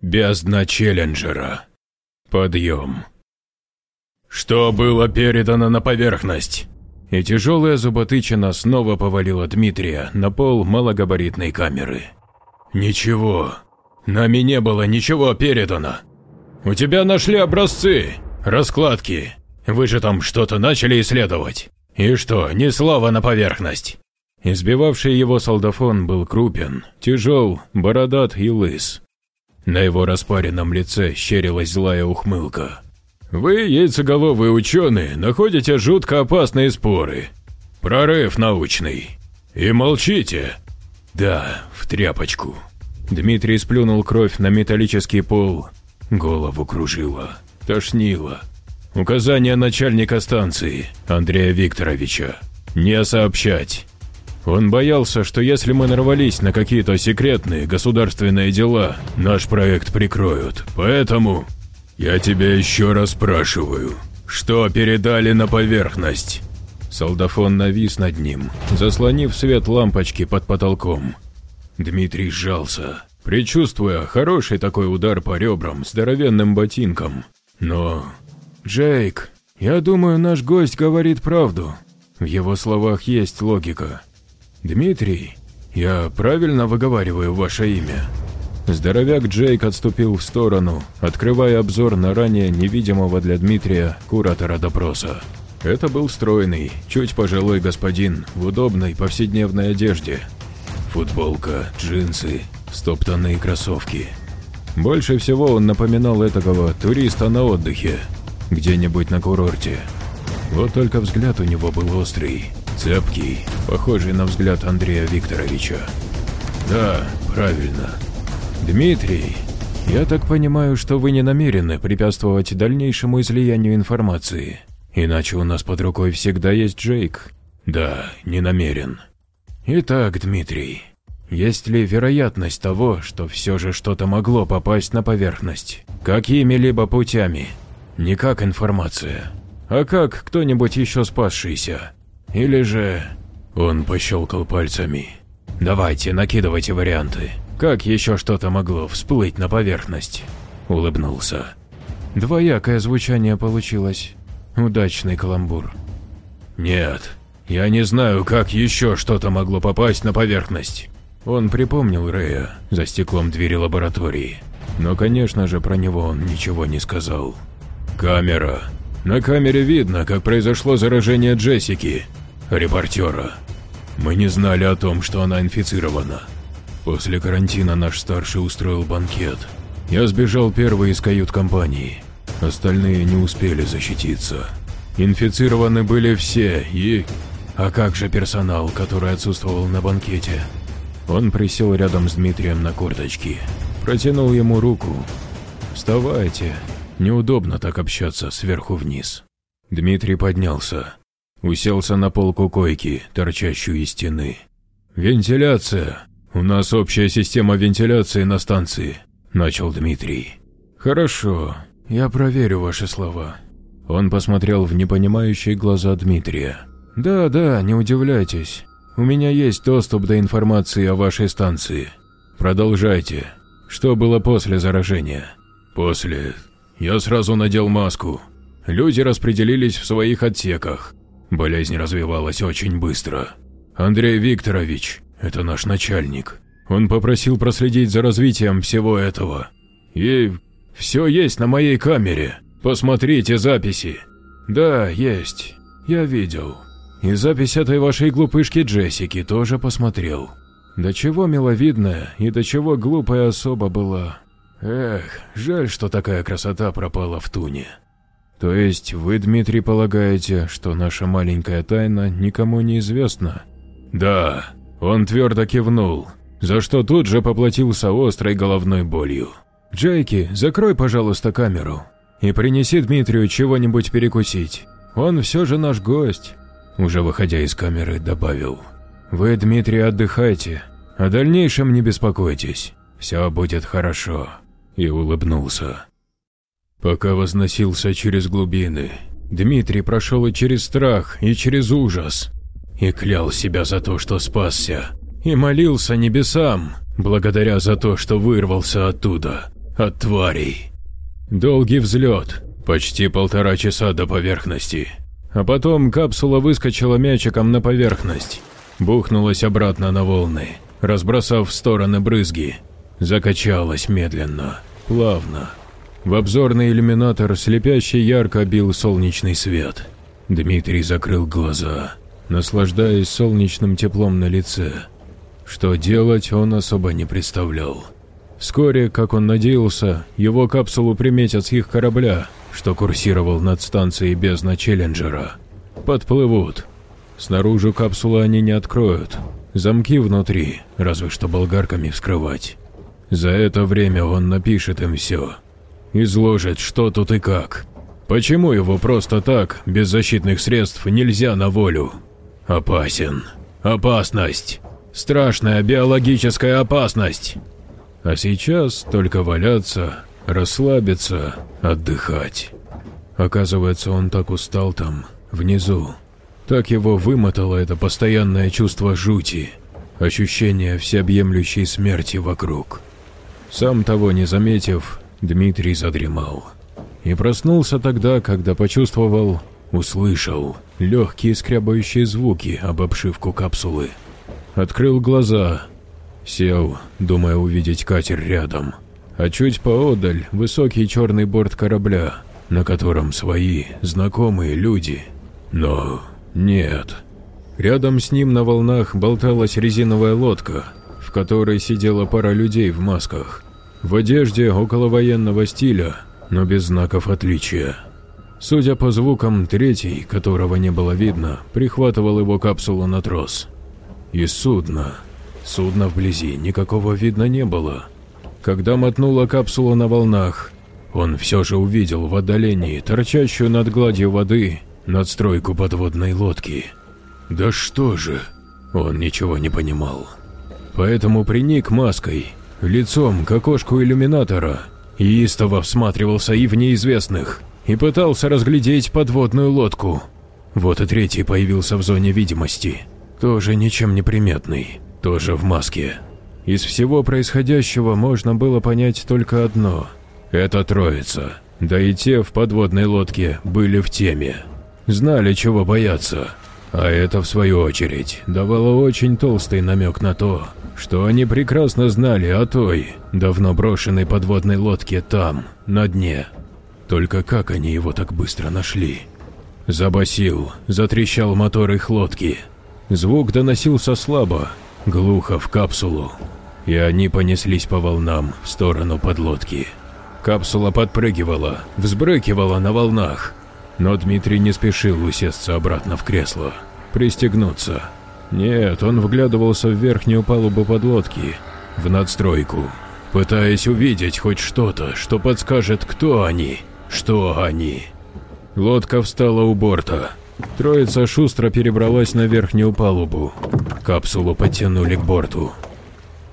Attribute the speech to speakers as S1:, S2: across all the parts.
S1: Бездна Челленджера. Подъем. Что было передано на поверхность? И тяжелая зуботычина снова повалила Дмитрия на пол малогабаритной камеры. Ничего. Нами не было ничего передано. У тебя нашли образцы, раскладки. Вы же там что-то начали исследовать. И что, ни слова на поверхность? Избивавший его солдафон был крупен, тяжел, бородат и лыс. На его распаренном лице щерилась злая ухмылка. «Вы, яйцеголовые ученые, находите жутко опасные споры. Прорыв научный. И молчите!» «Да, в тряпочку». Дмитрий сплюнул кровь на металлический пол. Голову кружило, тошнило. Указание начальника станции, Андрея Викторовича. Не сообщать. Он боялся, что если мы нарвались на какие-то секретные государственные дела, наш проект прикроют. Поэтому я тебя еще раз спрашиваю, что передали на поверхность? Солдафон навис над ним, заслонив свет лампочки под потолком. Дмитрий сжался, предчувствуя хороший такой удар по ребрам здоровенным ботинком. Но... «Джейк, я думаю, наш гость говорит правду. В его словах есть логика. «Дмитрий, я правильно выговариваю ваше имя?» Здоровяк Джейк отступил в сторону, открывая обзор на ранее невидимого для Дмитрия куратора допроса. Это был стройный, чуть пожилой господин в удобной повседневной одежде. Футболка, джинсы, стоптанные кроссовки. Больше всего он напоминал этакого туриста на отдыхе, где-нибудь на курорте. Вот только взгляд у него был острый, Цепкий, похожий на взгляд Андрея Викторовича. Да, правильно. Дмитрий, я так понимаю, что вы не намерены препятствовать дальнейшему излиянию информации. Иначе у нас под рукой всегда есть Джейк. Да, не намерен. Итак, Дмитрий, есть ли вероятность того, что все же что-то могло попасть на поверхность? Какими-либо путями? Не как информация, а как кто-нибудь еще спасшийся? Или же... Он пощелкал пальцами. «Давайте, накидывайте варианты. Как еще что-то могло всплыть на поверхность?» Улыбнулся. Двоякое звучание получилось. Удачный каламбур. «Нет, я не знаю, как еще что-то могло попасть на поверхность». Он припомнил Рэя за стеклом двери лаборатории, но, конечно же, про него он ничего не сказал. «Камера. На камере видно, как произошло заражение Джессики репортера. Мы не знали о том, что она инфицирована. После карантина наш старший устроил банкет. Я сбежал первый из кают-компании. Остальные не успели защититься. Инфицированы были все и... А как же персонал, который отсутствовал на банкете? Он присел рядом с Дмитрием на корточки, протянул ему руку. «Вставайте, неудобно так общаться сверху вниз». Дмитрий поднялся, Уселся на полку койки, торчащую из стены. «Вентиляция. У нас общая система вентиляции на станции», – начал Дмитрий. «Хорошо, я проверю ваши слова». Он посмотрел в непонимающие глаза Дмитрия. «Да, да, не удивляйтесь. У меня есть доступ до информации о вашей станции. Продолжайте. Что было после заражения?» «После. Я сразу надел маску. Люди распределились в своих отсеках. Болезнь развивалась очень быстро. Андрей Викторович, это наш начальник, он попросил проследить за развитием всего этого. И все есть на моей камере. Посмотрите записи. Да, есть. Я видел. И запись этой вашей глупышки Джессики тоже посмотрел. До чего миловидная и до чего глупая особа была. Эх, жаль, что такая красота пропала в туне. То есть вы, Дмитрий, полагаете, что наша маленькая тайна никому не известна? Да, он твердо кивнул, за что тут же поплатился острой головной болью. Джейки, закрой, пожалуйста, камеру и принеси Дмитрию чего-нибудь перекусить. Он все же наш гость. Уже выходя из камеры, добавил. Вы, Дмитрий, отдыхайте, о дальнейшем не беспокойтесь, все будет хорошо. И улыбнулся. Пока возносился через глубины, Дмитрий прошел и через страх, и через ужас. И клял себя за то, что спасся. И молился небесам, благодаря за то, что вырвался оттуда. от тварей. Долгий взлет, почти полтора часа до поверхности. А потом капсула выскочила мячиком на поверхность, бухнулась обратно на волны, разбросав в стороны брызги. Закачалась медленно, плавно. В обзорный иллюминатор слепяще ярко бил солнечный свет. Дмитрий закрыл глаза, наслаждаясь солнечным теплом на лице. Что делать он особо не представлял. Вскоре, как он надеялся, его капсулу приметят с их корабля, что курсировал над станцией бездна Челленджера. Подплывут. Снаружи капсулы они не откроют. Замки внутри, разве что болгарками вскрывать. За это время он напишет им все. Изложит, что тут и как. Почему его просто так, без защитных средств, нельзя на волю? Опасен. Опасность. Страшная биологическая опасность. А сейчас только валяться, расслабиться, отдыхать. Оказывается, он так устал там, внизу. Так его вымотало это постоянное чувство жути, ощущение всеобъемлющей смерти вокруг. Сам того не заметив, Дмитрий задремал. И проснулся тогда, когда почувствовал, услышал легкие скрябающие звуки об обшивку капсулы. Открыл глаза, Сел, думая увидеть катер рядом. А чуть поодаль высокий черный борт корабля, на котором свои, знакомые люди. Но нет. Рядом с ним на волнах болталась резиновая лодка, в которой сидела пара людей в масках. В одежде около военного стиля, но без знаков отличия. Судя по звукам, третий, которого не было видно, прихватывал его капсулу на трос. И судно. Судна вблизи никакого видно не было. Когда мотнула капсула на волнах, он все же увидел в отдалении торчащую над гладью воды надстройку подводной лодки. Да что же? Он ничего не понимал. Поэтому приник маской, лицом к окошку иллюминатора, и истово всматривался и в неизвестных, и пытался разглядеть подводную лодку. Вот и третий появился в зоне видимости, тоже ничем не приметный тоже в маске. Из всего происходящего можно было понять только одно – это троица, да и те в подводной лодке были в теме. Знали, чего бояться, а это, в свою очередь, давало очень толстый намек на то, что они прекрасно знали о той, давно брошенной подводной лодке там, на дне. Только как они его так быстро нашли? Забасил, затрещал мотор их лодки. Звук доносился слабо, глухо в капсулу, и они понеслись по волнам в сторону подлодки. Капсула подпрыгивала, взбрыкивала на волнах, но Дмитрий не спешил усесться обратно в кресло, пристегнуться. Нет, он вглядывался в верхнюю палубу подлодки, в надстройку, пытаясь увидеть хоть что-то, что подскажет, кто они, что они. Лодка встала у борта, Троица шустро перебралась на верхнюю палубу. Капсулу подтянули к борту.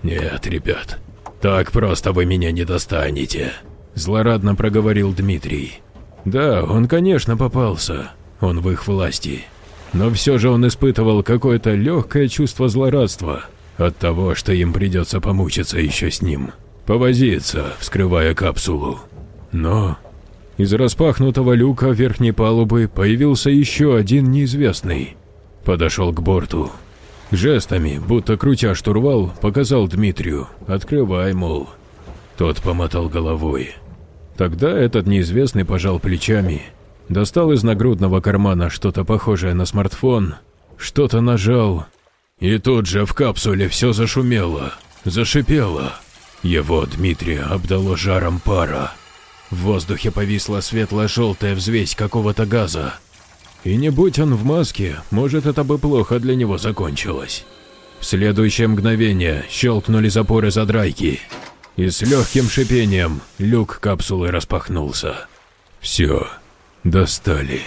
S1: «Нет, ребят, так просто вы меня не достанете», – злорадно проговорил Дмитрий. Да, он, конечно, попался, он в их власти. Но все же он испытывал какое-то легкое чувство злорадства от того, что им придется помучиться еще с ним, повозиться, вскрывая капсулу. Но из распахнутого люка верхней палубы появился еще один неизвестный. Подошел к борту. Жестами, будто крутя штурвал, показал Дмитрию «Открывай, мол». Тот помотал головой. Тогда этот неизвестный пожал плечами, достал из нагрудного кармана что-то похожее на смартфон, что-то нажал, и тут же в капсуле все зашумело, зашипело. Его Дмитрия обдало жаром пара. В воздухе повисла светло-желтая взвесь какого-то газа. И не будь он в маске, может это бы плохо для него закончилось. В следующее мгновение щелкнули запоры задрайки, и с легким шипением люк капсулы распахнулся. Все, достали.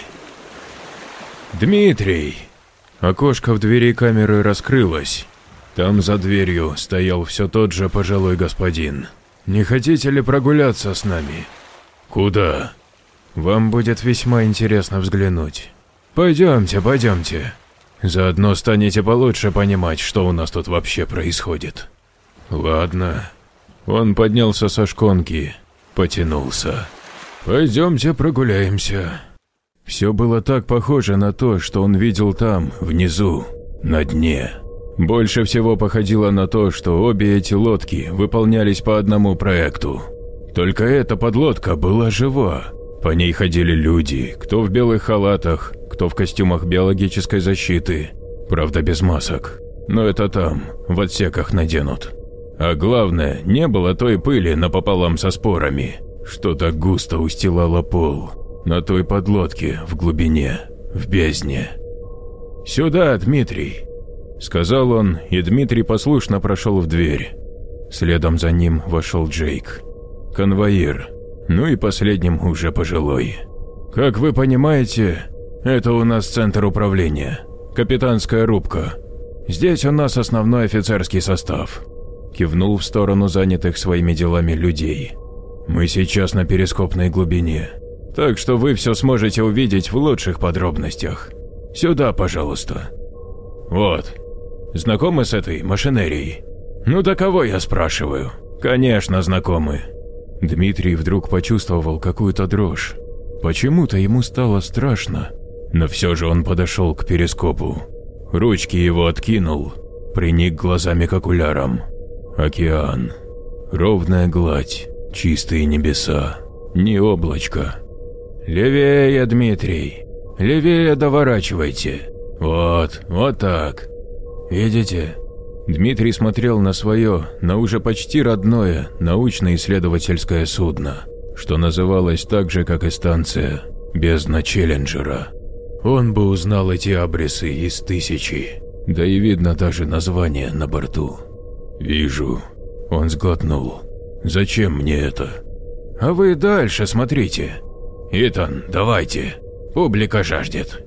S1: «Дмитрий!» Окошко в двери камеры раскрылось. Там за дверью стоял все тот же пожилой господин. «Не хотите ли прогуляться с нами?» «Куда?» «Вам будет весьма интересно взглянуть. Пойдемте, пойдемте. Заодно станете получше понимать, что у нас тут вообще происходит». «Ладно». Он поднялся со шконки, потянулся. «Пойдемте прогуляемся». Все было так похоже на то, что он видел там, внизу, на дне. Больше всего походило на то, что обе эти лодки выполнялись по одному проекту. Только эта подлодка была жива. По ней ходили люди, кто в белых халатах, кто в костюмах биологической защиты, правда без масок. Но это там, в отсеках наденут. А главное, не было той пыли напополам со спорами, что так густо устилало пол на той подлодке в глубине, в бездне. «Сюда, Дмитрий!» – сказал он, и Дмитрий послушно прошел в дверь. Следом за ним вошел Джейк. Конвоир, ну и последним уже пожилой. «Как вы понимаете, это у нас центр управления, капитанская рубка. Здесь у нас основной офицерский состав кивнул в сторону занятых своими делами людей. «Мы сейчас на перископной глубине, так что вы все сможете увидеть в лучших подробностях. Сюда, пожалуйста». «Вот. Знакомы с этой машинерией?» «Ну да кого я спрашиваю?» «Конечно, знакомы». Дмитрий вдруг почувствовал какую-то дрожь. Почему-то ему стало страшно, но все же он подошел к перископу. Ручки его откинул, приник глазами к окулярам. Океан. Ровная гладь, чистые небеса, не облачко. Левее, Дмитрий, левее доворачивайте. Вот, вот так. Видите? Дмитрий смотрел на свое, на уже почти родное научно-исследовательское судно, что называлось так же, как и станция, бездна Челленджера. Он бы узнал эти абресы из тысячи, да и видно даже название на борту. «Вижу». Он сглотнул. «Зачем мне это?» «А вы дальше смотрите. Итан, давайте. Публика жаждет».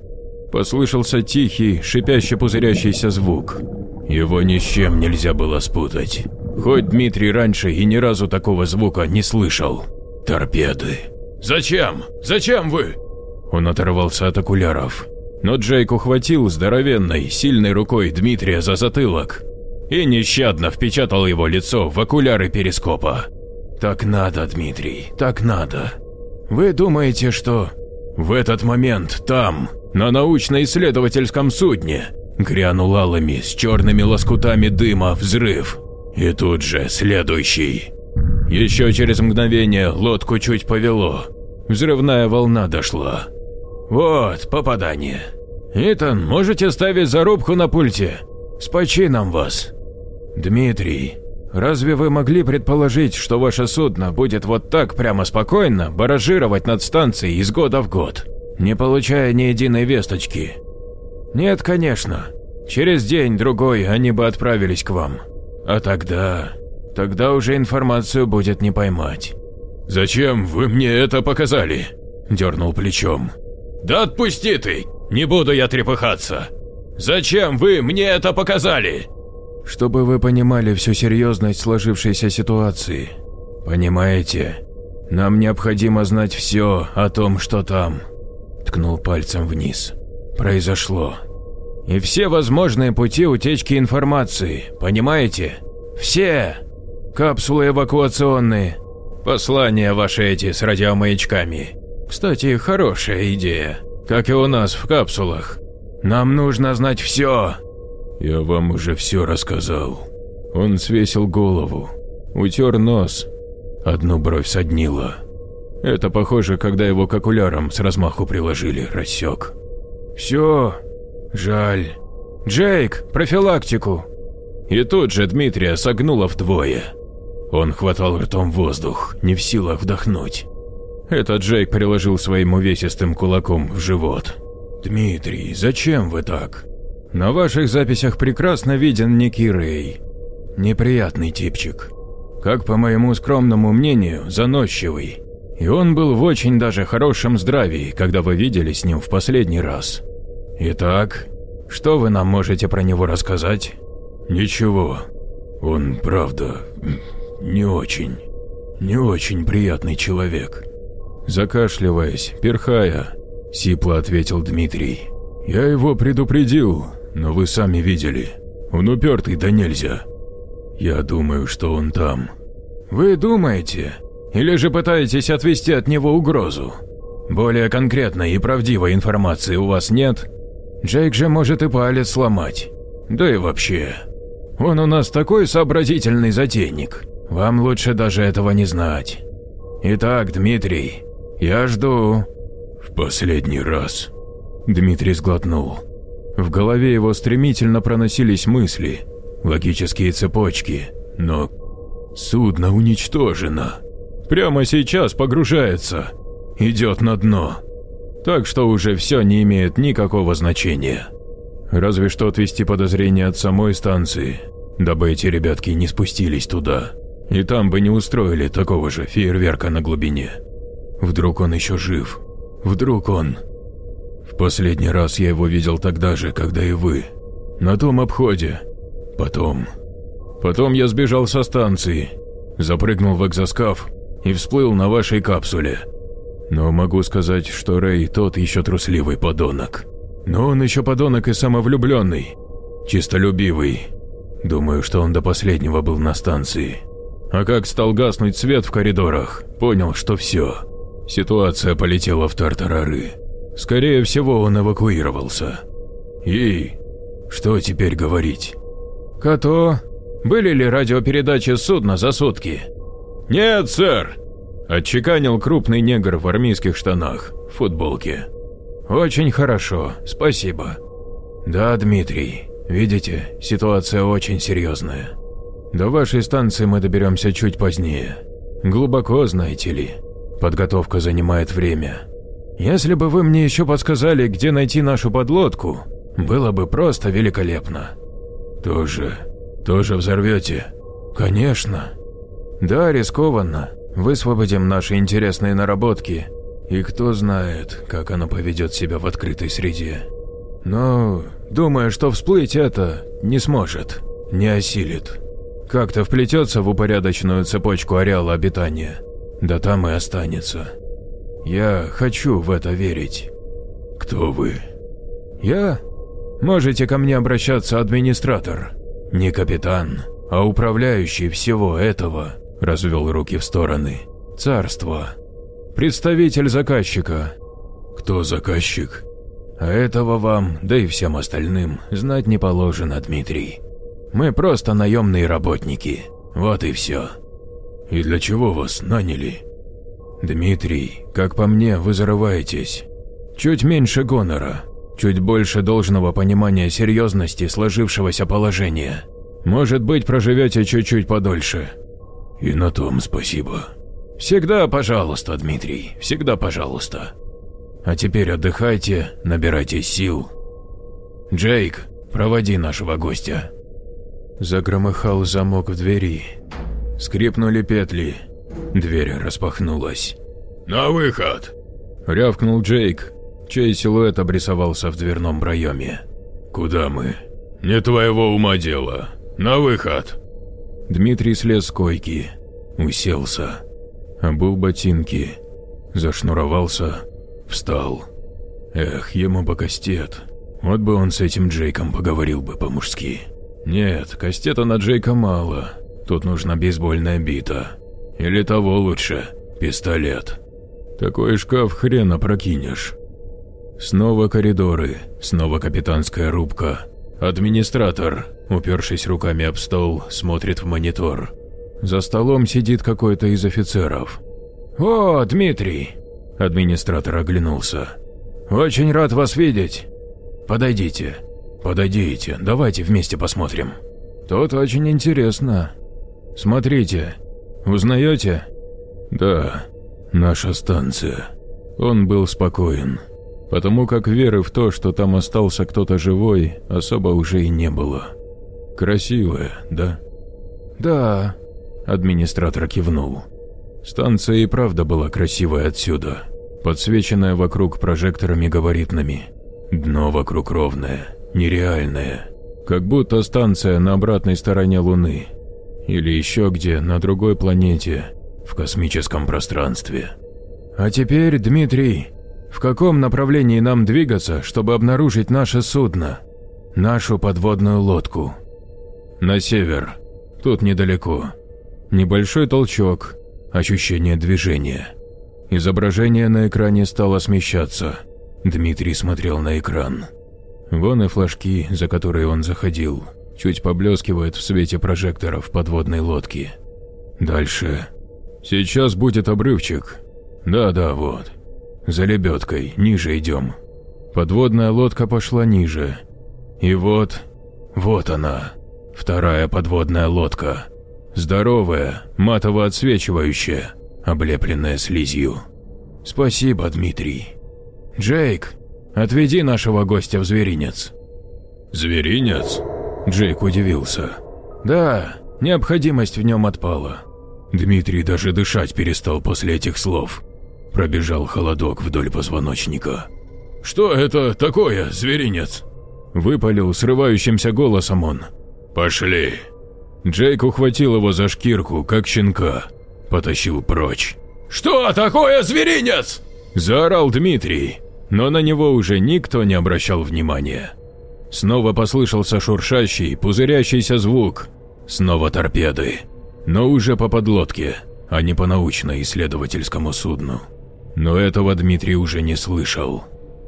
S1: Послышался тихий, шипяще пузырящийся звук. Его ни с чем нельзя было спутать. Хоть Дмитрий раньше и ни разу такого звука не слышал. Торпеды. «Зачем? Зачем вы?» Он оторвался от окуляров. Но Джейк ухватил здоровенной, сильной рукой Дмитрия за затылок и нещадно впечатал его лицо в окуляры перископа. «Так надо, Дмитрий, так надо. Вы думаете, что в этот момент там, на научно-исследовательском судне, грянул алыми с черными лоскутами дыма взрыв, и тут же следующий. Еще через мгновение лодку чуть повело, взрывная волна дошла. Вот попадание. Итан, можете ставить зарубку на пульте? С почином вас. Дмитрий, разве вы могли предположить, что ваше судно будет вот так прямо спокойно баражировать над станцией из года в год, не получая ни единой весточки? Нет, конечно. Через день-другой они бы отправились к вам. А тогда... Тогда уже информацию будет не поймать. «Зачем вы мне это показали?» – дернул плечом. «Да отпусти ты! Не буду я трепыхаться! Зачем вы мне это показали?» «Чтобы вы понимали всю серьезность сложившейся ситуации. Понимаете? Нам необходимо знать все о том, что там», – ткнул пальцем вниз. «Произошло. И все возможные пути утечки информации, понимаете? Все! Капсулы эвакуационные, послания ваши эти с радиомаячками. Кстати, хорошая идея, как и у нас в капсулах. Нам нужно знать все. Я вам уже все рассказал. Он свесил голову, утер нос, одну бровь соднила. Это похоже, когда его к окулярам с размаху приложили, рассек. Все, жаль. Джейк, профилактику. И тут же Дмитрия согнуло вдвое. Он хватал ртом воздух, не в силах вдохнуть. Этот Джейк приложил своим увесистым кулаком в живот. «Дмитрий, зачем вы так? На ваших записях прекрасно виден некий Рэй. Неприятный типчик. Как по моему скромному мнению, заносчивый. И он был в очень даже хорошем здравии, когда вы видели с ним в последний раз. Итак, что вы нам можете про него рассказать? Ничего. Он, правда, не очень, не очень приятный человек. Закашливаясь, перхая, Сипло ответил Дмитрий. «Я его предупредил, но вы сами видели. Он упертый да нельзя. Я думаю, что он там». «Вы думаете? Или же пытаетесь отвести от него угрозу? Более конкретной и правдивой информации у вас нет? Джейк же может и палец сломать. Да и вообще, он у нас такой сообразительный затейник. Вам лучше даже этого не знать. Итак, Дмитрий, я жду. В последний раз. Дмитрий сглотнул. В голове его стремительно проносились мысли, логические цепочки, но судно уничтожено. Прямо сейчас погружается, идет на дно. Так что уже все не имеет никакого значения. Разве что отвести подозрения от самой станции, дабы эти ребятки не спустились туда. И там бы не устроили такого же фейерверка на глубине. Вдруг он еще жив. Вдруг он... Последний раз я его видел тогда же, когда и вы. На том обходе. Потом... Потом я сбежал со станции, запрыгнул в экзоскаф и всплыл на вашей капсуле. Но могу сказать, что Рэй тот еще трусливый подонок. Но он еще подонок и самовлюбленный, чистолюбивый. Думаю, что он до последнего был на станции. А как стал гаснуть свет в коридорах, понял, что все. Ситуация полетела в тартарары. Скорее всего, он эвакуировался. И что теперь говорить? Като, были ли радиопередачи судна за сутки? Нет, сэр, отчеканил крупный негр в армейских штанах, в футболке. Очень хорошо, спасибо. Да, Дмитрий, видите, ситуация очень серьезная. До вашей станции мы доберемся чуть позднее. Глубоко, знаете ли. Подготовка занимает время. Если бы вы мне еще подсказали, где найти нашу подлодку, было бы просто великолепно. Тоже, тоже взорвете? Конечно. Да, рискованно. Высвободим наши интересные наработки, и кто знает, как оно поведет себя в открытой среде. Но думаю, что всплыть это не сможет, не осилит. Как-то вплетется в упорядоченную цепочку ареала обитания, да там и останется. Я хочу в это верить. Кто вы? Я? Можете ко мне обращаться администратор. Не капитан, а управляющий всего этого, развел руки в стороны. Царство. Представитель заказчика. Кто заказчик? А этого вам, да и всем остальным, знать не положено, Дмитрий. Мы просто наемные работники. Вот и все. И для чего вас наняли? Дмитрий, как по мне, вы зарываетесь. Чуть меньше гонора, чуть больше должного понимания серьезности сложившегося положения. Может быть, проживете чуть-чуть подольше. И на том спасибо. Всегда пожалуйста, Дмитрий, всегда пожалуйста. А теперь отдыхайте, набирайте сил. Джейк, проводи нашего гостя. Загромыхал замок в двери. Скрипнули петли, Дверь распахнулась. «На выход!» – рявкнул Джейк, чей силуэт обрисовался в дверном проеме. «Куда мы?» «Не твоего ума дело. На выход!» Дмитрий слез с койки, уселся, обул ботинки, зашнуровался, встал. Эх, ему бы кастет. Вот бы он с этим Джейком поговорил бы по-мужски. Нет, кастета на Джейка мало, тут нужна бейсбольная бита. Или того лучше, пистолет. Такой шкаф хрена прокинешь. Снова коридоры, снова капитанская рубка. Администратор, упершись руками об стол, смотрит в монитор. За столом сидит какой-то из офицеров. «О, Дмитрий!» – администратор оглянулся. «Очень рад вас видеть. Подойдите. Подойдите, давайте вместе посмотрим. Тут очень интересно. Смотрите, Узнаете? Да, наша станция. Он был спокоен, потому как веры в то, что там остался кто-то живой, особо уже и не было. Красивая, да? Да, администратор кивнул. Станция и правда была красивая отсюда, подсвеченная вокруг прожекторами габаритными. Дно вокруг ровное, нереальное, как будто станция на обратной стороне Луны, или еще где, на другой планете, в космическом пространстве. А теперь, Дмитрий, в каком направлении нам двигаться, чтобы обнаружить наше судно? Нашу подводную лодку? На север. Тут недалеко. Небольшой толчок, ощущение движения. Изображение на экране стало смещаться. Дмитрий смотрел на экран. Вон и флажки, за которые он заходил, чуть поблескивают в свете прожекторов подводной лодки. Дальше. Сейчас будет обрывчик. Да-да, вот. За лебедкой, ниже идем. Подводная лодка пошла ниже. И вот, вот она, вторая подводная лодка. Здоровая, матово отсвечивающая, облепленная слизью. Спасибо, Дмитрий. Джейк, отведи нашего гостя в зверинец. Зверинец? Джейк удивился. Да, необходимость в нем отпала. Дмитрий даже дышать перестал после этих слов. Пробежал холодок вдоль позвоночника. «Что это такое, зверинец?» Выпалил срывающимся голосом он. «Пошли!» Джейк ухватил его за шкирку, как щенка, потащил прочь. «Что такое зверинец?» – заорал Дмитрий, но на него уже никто не обращал внимания. Снова послышался шуршащий, пузырящийся звук. Снова торпеды, но уже по подлодке, а не по научно-исследовательскому судну. Но этого Дмитрий уже не слышал.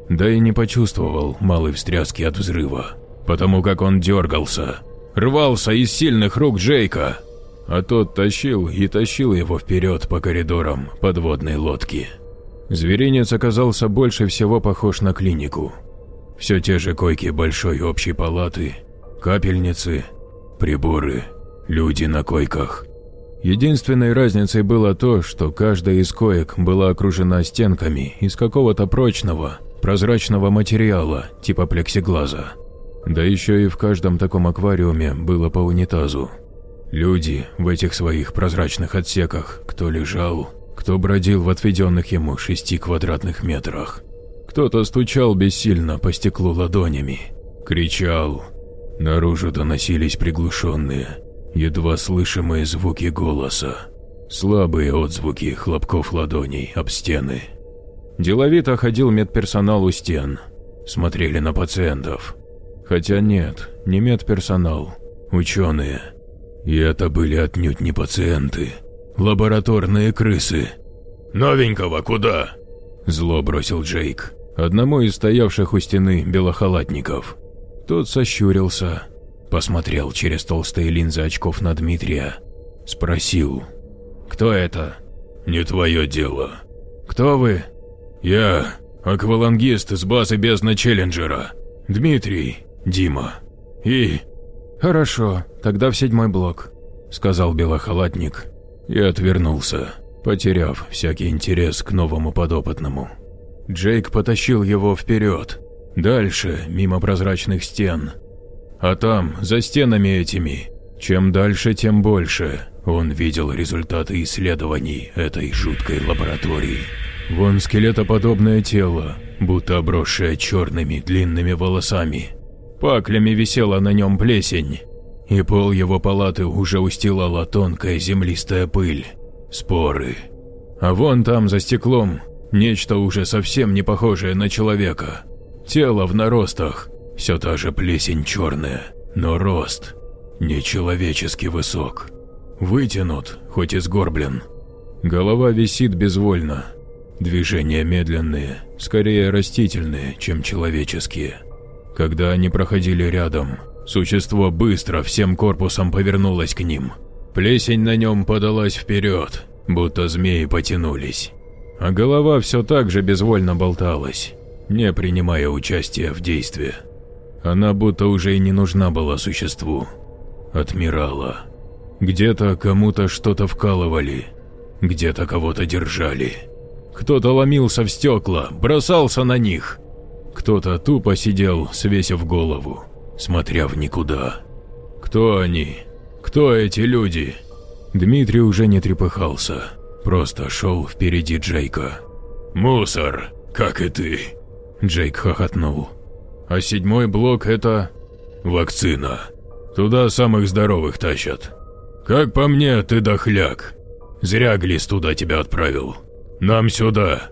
S1: Да и не почувствовал малой встряски от взрыва, потому как он дергался, рвался из сильных рук Джейка, а тот тащил и тащил его вперед по коридорам подводной лодки. Зверинец оказался больше всего похож на клинику. Все те же койки большой общей палаты, капельницы, приборы, люди на койках. Единственной разницей было то, что каждая из коек была окружена стенками из какого-то прочного, прозрачного материала, типа плексиглаза. Да еще и в каждом таком аквариуме было по унитазу. Люди в этих своих прозрачных отсеках, кто лежал, кто бродил в отведенных ему шести квадратных метрах. Кто-то стучал бессильно по стеклу ладонями, кричал. Наружу доносились приглушенные, едва слышимые звуки голоса, слабые отзвуки хлопков ладоней об стены. Деловито ходил медперсонал у стен, смотрели на пациентов, Хотя нет, не медперсонал, ученые. И это были отнюдь не пациенты, лабораторные крысы. «Новенького куда?» – зло бросил Джейк, одному из стоявших у стены белохалатников. Тот сощурился, посмотрел через толстые линзы очков на Дмитрия, спросил. «Кто это?» «Не твое дело». «Кто вы?» «Я, аквалангист с базы бездна Челленджера. Дмитрий, Дима. И... Хорошо, тогда в седьмой блок, сказал белохалатник и отвернулся, потеряв всякий интерес к новому подопытному. Джейк потащил его вперед, дальше, мимо прозрачных стен. А там, за стенами этими, чем дальше, тем больше, он видел результаты исследований этой жуткой лаборатории. Вон скелетоподобное тело, будто обросшее черными длинными волосами, Паклями висела на нем плесень, и пол его палаты уже устилала тонкая землистая пыль, споры. А вон там за стеклом нечто уже совсем не похожее на человека. Тело в наростах, все та же плесень черная, но рост нечеловечески высок. Вытянут, хоть и сгорблен. Голова висит безвольно. Движения медленные, скорее растительные, чем человеческие. Когда они проходили рядом, существо быстро всем корпусом повернулось к ним. Плесень на нем подалась вперед, будто змеи потянулись. А голова все так же безвольно болталась, не принимая участия в действии. Она будто уже и не нужна была существу. Отмирала. Где-то кому-то что-то вкалывали, где-то кого-то держали. Кто-то ломился в стекла, бросался на них – кто-то тупо сидел, свесив голову, смотря в никуда. Кто они? Кто эти люди? Дмитрий уже не трепыхался, просто шел впереди Джейка. «Мусор, как и ты!» Джейк хохотнул. «А седьмой блок – это…» «Вакцина. Туда самых здоровых тащат. Как по мне, ты дохляк. Зря Глис туда тебя отправил. Нам сюда!»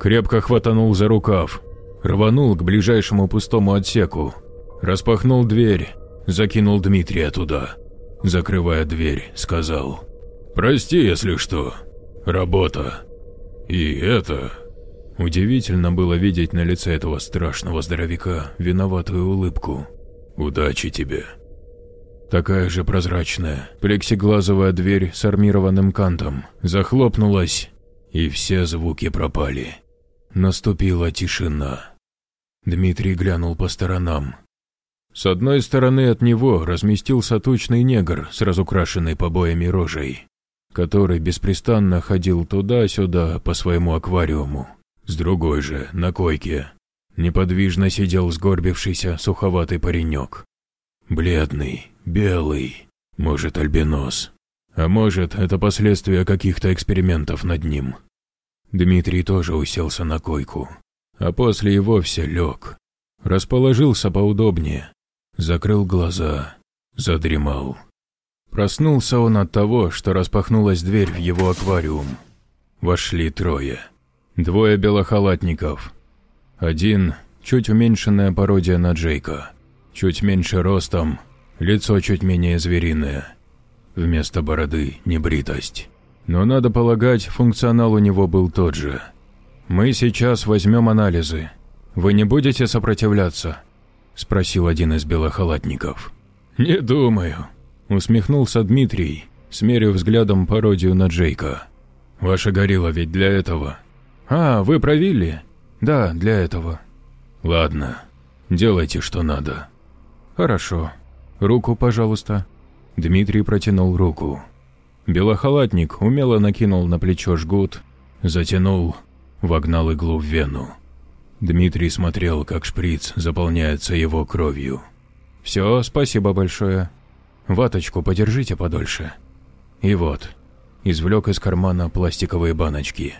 S1: Крепко хватанул за рукав, рванул к ближайшему пустому отсеку, распахнул дверь, закинул Дмитрия туда. Закрывая дверь, сказал «Прости, если что. Работа. И это... Удивительно было видеть на лице этого страшного здоровяка виноватую улыбку. Удачи тебе. Такая же прозрачная, плексиглазовая дверь с армированным кантом захлопнулась, и все звуки пропали. Наступила тишина. Дмитрий глянул по сторонам. С одной стороны от него разместился тучный негр с разукрашенной побоями рожей, который беспрестанно ходил туда-сюда по своему аквариуму. С другой же, на койке, неподвижно сидел сгорбившийся суховатый паренек. Бледный, белый, может альбинос, а может это последствия каких-то экспериментов над ним. Дмитрий тоже уселся на койку, а после и вовсе лег. Расположился поудобнее, закрыл глаза, задремал. Проснулся он от того, что распахнулась дверь в его аквариум. Вошли трое. Двое белохалатников. Один – чуть уменьшенная пародия на Джейка. Чуть меньше ростом, лицо чуть менее звериное. Вместо бороды – небритость. Но надо полагать, функционал у него был тот же. «Мы сейчас возьмем анализы. Вы не будете сопротивляться?» – спросил один из белохалатников. «Не думаю», – усмехнулся Дмитрий, смерив взглядом пародию на Джейка. «Ваша горилла ведь для этого». «А, вы провели?» «Да, для этого». «Ладно, делайте, что надо». «Хорошо. Руку, пожалуйста». Дмитрий протянул руку. Белохалатник умело накинул на плечо жгут, затянул, вогнал иглу в вену. Дмитрий смотрел, как шприц заполняется его кровью. «Все, спасибо большое. Ваточку подержите подольше». И вот, извлек из кармана пластиковые баночки.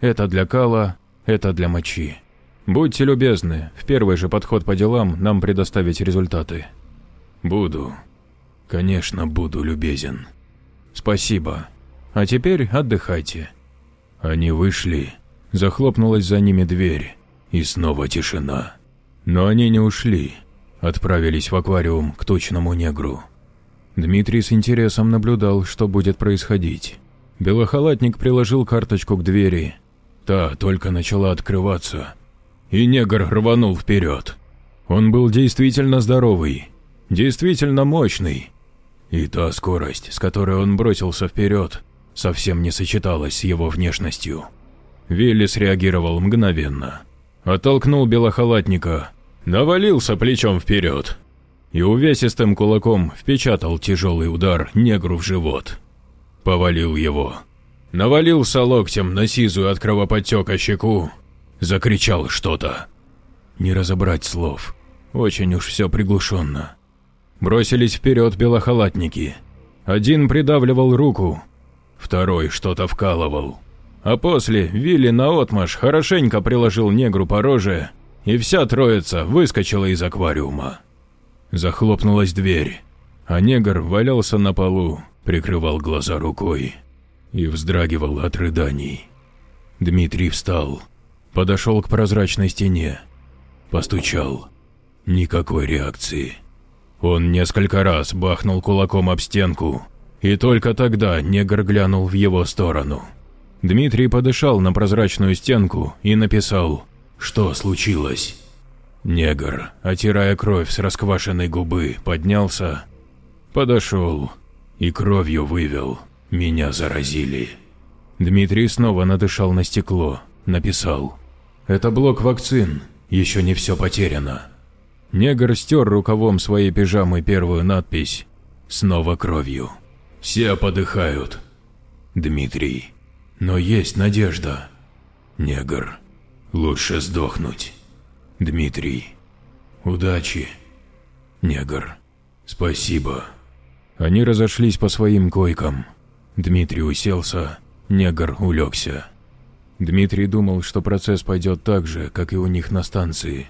S1: Это для кала, это для мочи. Будьте любезны, в первый же подход по делам нам предоставить результаты. Буду. Конечно, буду любезен. Спасибо. А теперь отдыхайте. Они вышли, захлопнулась за ними дверь. И снова тишина. Но они не ушли, отправились в аквариум к точному негру. Дмитрий с интересом наблюдал, что будет происходить. Белохалатник приложил карточку к двери. Та только начала открываться. И негр рванул вперед. Он был действительно здоровый, действительно мощный. И та скорость, с которой он бросился вперед, совсем не сочеталась с его внешностью. Вилли среагировал мгновенно оттолкнул белохалатника, навалился плечом вперед и увесистым кулаком впечатал тяжелый удар негру в живот. Повалил его. Навалился локтем на сизую от кровоподтека щеку, закричал что-то. Не разобрать слов, очень уж все приглушенно. Бросились вперед белохалатники. Один придавливал руку, второй что-то вкалывал. А после Вилли наотмашь хорошенько приложил негру по роже, и вся троица выскочила из аквариума. Захлопнулась дверь, а негр валялся на полу, прикрывал глаза рукой и вздрагивал от рыданий. Дмитрий встал, подошел к прозрачной стене, постучал. Никакой реакции. Он несколько раз бахнул кулаком об стенку, и только тогда негр глянул в его сторону. Дмитрий подышал на прозрачную стенку и написал «Что случилось?». Негр, отирая кровь с расквашенной губы, поднялся, подошел и кровью вывел. Меня заразили. Дмитрий снова надышал на стекло, написал «Это блок вакцин, еще не все потеряно». Негр стер рукавом своей пижамы первую надпись «Снова кровью». «Все подыхают». Дмитрий. Но есть надежда. Негр. Лучше сдохнуть. Дмитрий. Удачи. Негр. Спасибо. Они разошлись по своим койкам. Дмитрий уселся, негр улегся. Дмитрий думал, что процесс пойдет так же, как и у них на станции.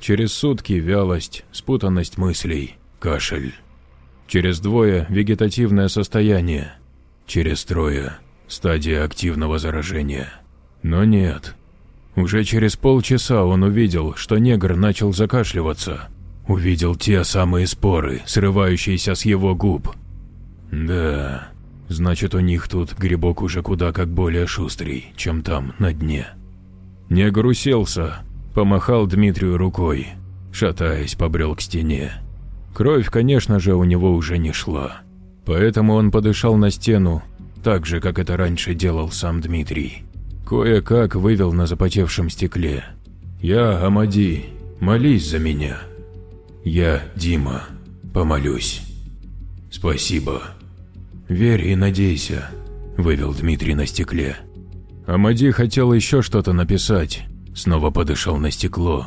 S1: Через сутки вялость, спутанность мыслей, кашель. Через двое – вегетативное состояние. Через трое стадия активного заражения. Но нет. Уже через полчаса он увидел, что негр начал закашливаться. Увидел те самые споры, срывающиеся с его губ. Да, значит у них тут грибок уже куда как более шустрый, чем там, на дне. Негр уселся, помахал Дмитрию рукой, шатаясь, побрел к стене. Кровь, конечно же, у него уже не шла, поэтому он подышал на стену, так же, как это раньше делал сам Дмитрий. Кое-как вывел на запотевшем стекле. «Я, Амади, молись за меня. Я, Дима, помолюсь. Спасибо. Верь и надейся», – вывел Дмитрий на стекле. Амади хотел еще что-то написать, снова подышал на стекло,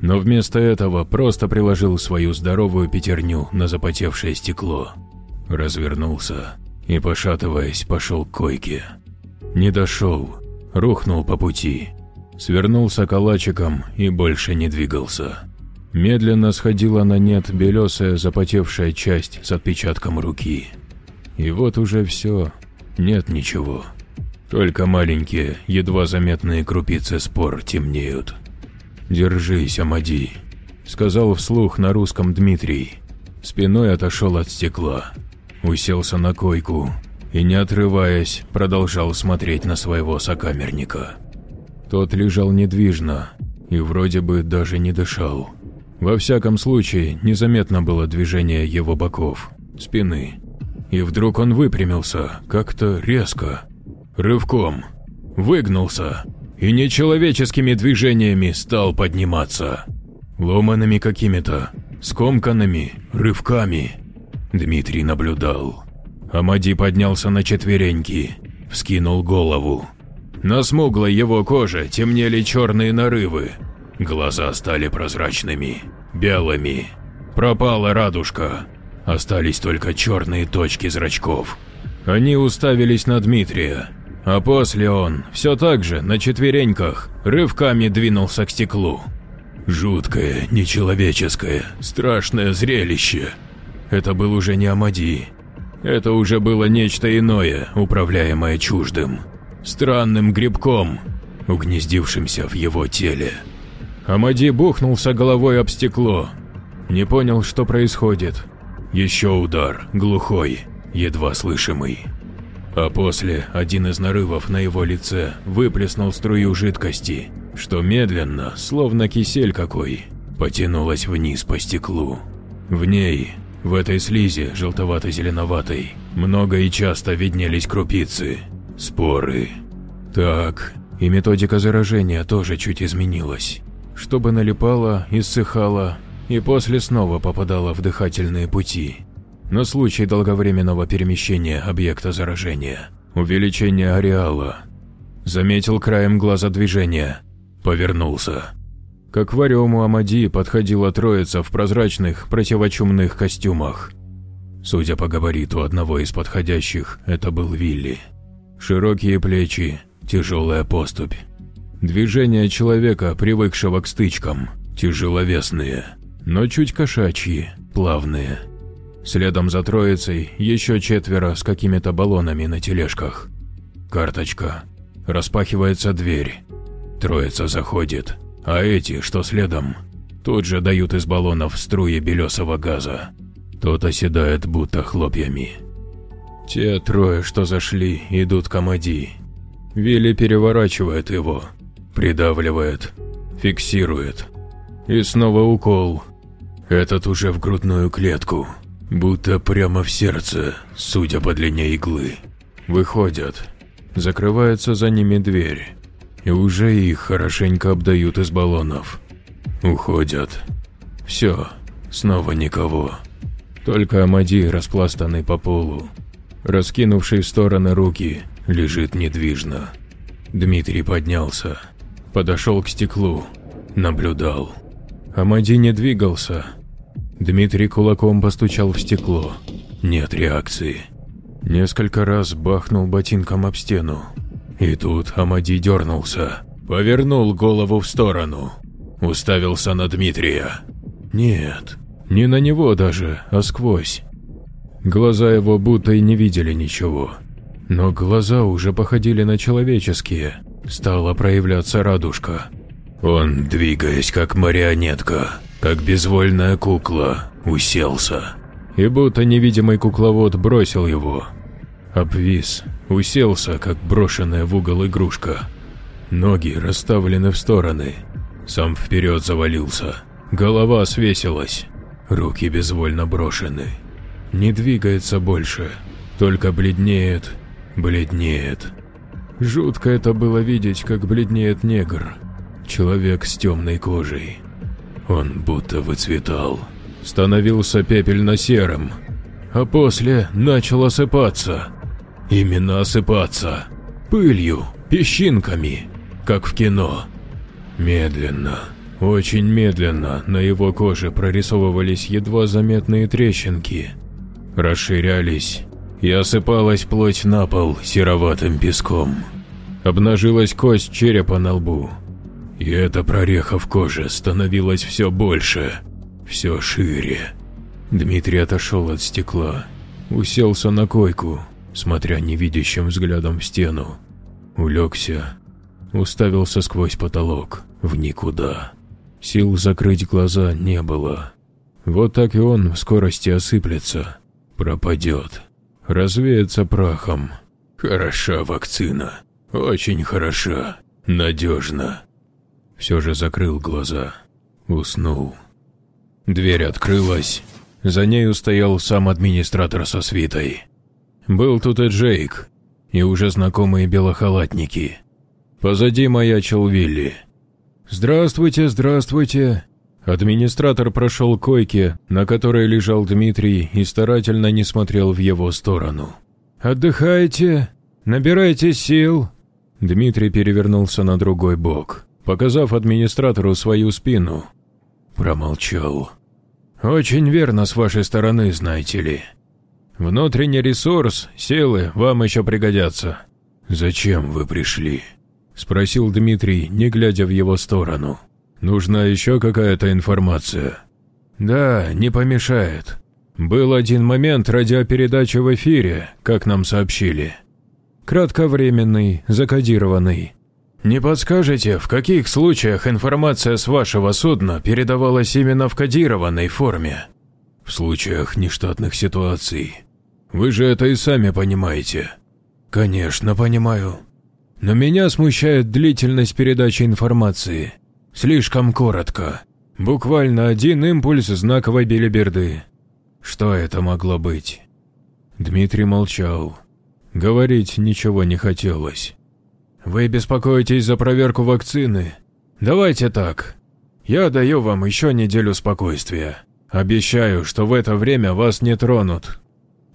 S1: но вместо этого просто приложил свою здоровую пятерню на запотевшее стекло. Развернулся и, пошатываясь, пошел к койке. Не дошел, рухнул по пути, свернулся калачиком и больше не двигался. Медленно сходила на нет белесая запотевшая часть с отпечатком руки. И вот уже все, нет ничего. Только маленькие, едва заметные крупицы спор темнеют. «Держись, Амади», – сказал вслух на русском Дмитрий. Спиной отошел от стекла, уселся на койку и, не отрываясь, продолжал смотреть на своего сокамерника. Тот лежал недвижно и вроде бы даже не дышал. Во всяком случае, незаметно было движение его боков, спины. И вдруг он выпрямился, как-то резко, рывком, выгнулся и нечеловеческими движениями стал подниматься. Ломанными какими-то, скомканными, рывками. Дмитрий наблюдал. Амади поднялся на четвереньки, вскинул голову. На смуглой его коже темнели черные нарывы. Глаза стали прозрачными, белыми. Пропала радужка. Остались только черные точки зрачков. Они уставились на Дмитрия, а после он, все так же, на четвереньках, рывками двинулся к стеклу. Жуткое, нечеловеческое, страшное зрелище. Это был уже не Амади. Это уже было нечто иное, управляемое чуждым. Странным грибком, угнездившимся в его теле. Амади бухнулся головой об стекло. Не понял, что происходит. Еще удар, глухой, едва слышимый. А после один из нарывов на его лице выплеснул струю жидкости, что медленно, словно кисель какой, потянулась вниз по стеклу. В ней, в этой слизи желтовато-зеленоватой, много и часто виднелись крупицы, споры. Так, и методика заражения тоже чуть изменилась. Чтобы налипала, иссыхала и после снова попадала в дыхательные пути на случай долговременного перемещения объекта заражения, увеличения ареала. Заметил краем глаза движение, повернулся. К аквариуму Амади подходила троица в прозрачных противочумных костюмах. Судя по габариту одного из подходящих, это был Вилли. Широкие плечи, тяжелая поступь. Движения человека, привыкшего к стычкам, тяжеловесные, но чуть кошачьи, плавные. Следом за троицей еще четверо с какими-то баллонами на тележках. Карточка. Распахивается дверь. Троица заходит, а эти, что следом, тут же дают из баллонов струи белесого газа. Тот оседает будто хлопьями. Те трое, что зашли, идут к Амади. Вилли переворачивает его, придавливает, фиксирует. И снова укол. Этот уже в грудную клетку. Будто прямо в сердце, судя по длине иглы. Выходят. Закрывается за ними дверь. И уже их хорошенько обдают из баллонов. Уходят. Все, снова никого. Только Амади, распластанный по полу, раскинувший в стороны руки, лежит недвижно. Дмитрий поднялся, подошел к стеклу, наблюдал. Амади не двигался, Дмитрий кулаком постучал в стекло. Нет реакции. Несколько раз бахнул ботинком об стену. И тут Амади дернулся, повернул голову в сторону, уставился на Дмитрия. Нет, не на него даже, а сквозь. Глаза его будто и не видели ничего. Но глаза уже походили на человеческие. Стала проявляться радужка. Он, двигаясь как марионетка, как безвольная кукла, уселся. И будто невидимый кукловод бросил его. Обвис, уселся, как брошенная в угол игрушка. Ноги расставлены в стороны. Сам вперед завалился. Голова свесилась. Руки безвольно брошены. Не двигается больше, только бледнеет, бледнеет. Жутко это было видеть, как бледнеет негр. Человек с темной кожей. Он будто выцветал. Становился пепельно-серым. А после начал осыпаться. Именно осыпаться. Пылью, песчинками, как в кино. Медленно, очень медленно на его коже прорисовывались едва заметные трещинки. Расширялись, и осыпалась плоть на пол сероватым песком. Обнажилась кость черепа на лбу. И эта прореха в коже становилась все больше, все шире. Дмитрий отошел от стекла, уселся на койку, смотря невидящим взглядом в стену. Улегся, уставился сквозь потолок, в никуда. Сил закрыть глаза не было. Вот так и он в скорости осыплется, пропадет, развеется прахом. Хороша вакцина, очень хороша, надежна. Все же закрыл глаза, уснул. Дверь открылась, за нею стоял сам администратор со свитой. Был тут и Джейк, и уже знакомые белохалатники. Позади маячил Вилли. «Здравствуйте, здравствуйте!» Администратор прошел к койке, на которой лежал Дмитрий и старательно не смотрел в его сторону. «Отдыхайте, набирайте сил!» Дмитрий перевернулся на другой бок, показав администратору свою спину. Промолчал. «Очень верно с вашей стороны, знаете ли. Внутренний ресурс, силы вам еще пригодятся. Зачем вы пришли? Спросил Дмитрий, не глядя в его сторону. Нужна еще какая-то информация? Да, не помешает. Был один момент радиопередачи в эфире, как нам сообщили. Кратковременный, закодированный. Не подскажете, в каких случаях информация с вашего судна передавалась именно в кодированной форме? В случаях нештатных ситуаций. Вы же это и сами понимаете. Конечно, понимаю. Но меня смущает длительность передачи информации. Слишком коротко. Буквально один импульс знаковой белиберды. Что это могло быть? Дмитрий молчал. Говорить ничего не хотелось. Вы беспокоитесь за проверку вакцины? Давайте так. Я даю вам еще неделю спокойствия. Обещаю, что в это время вас не тронут.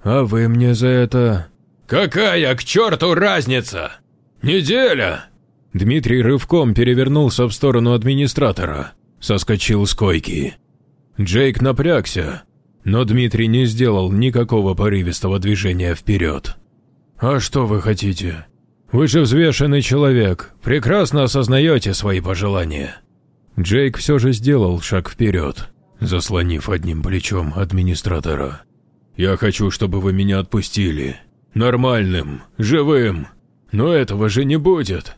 S1: А вы мне за это... Какая к черту разница? Неделя! Дмитрий рывком перевернулся в сторону администратора, соскочил с койки. Джейк напрягся, но Дмитрий не сделал никакого порывистого движения вперед. «А что вы хотите? Вы же взвешенный человек, прекрасно осознаете свои пожелания». Джейк все же сделал шаг вперед, заслонив одним плечом администратора. «Я хочу, чтобы вы меня отпустили. Нормальным, живым. Но этого же не будет».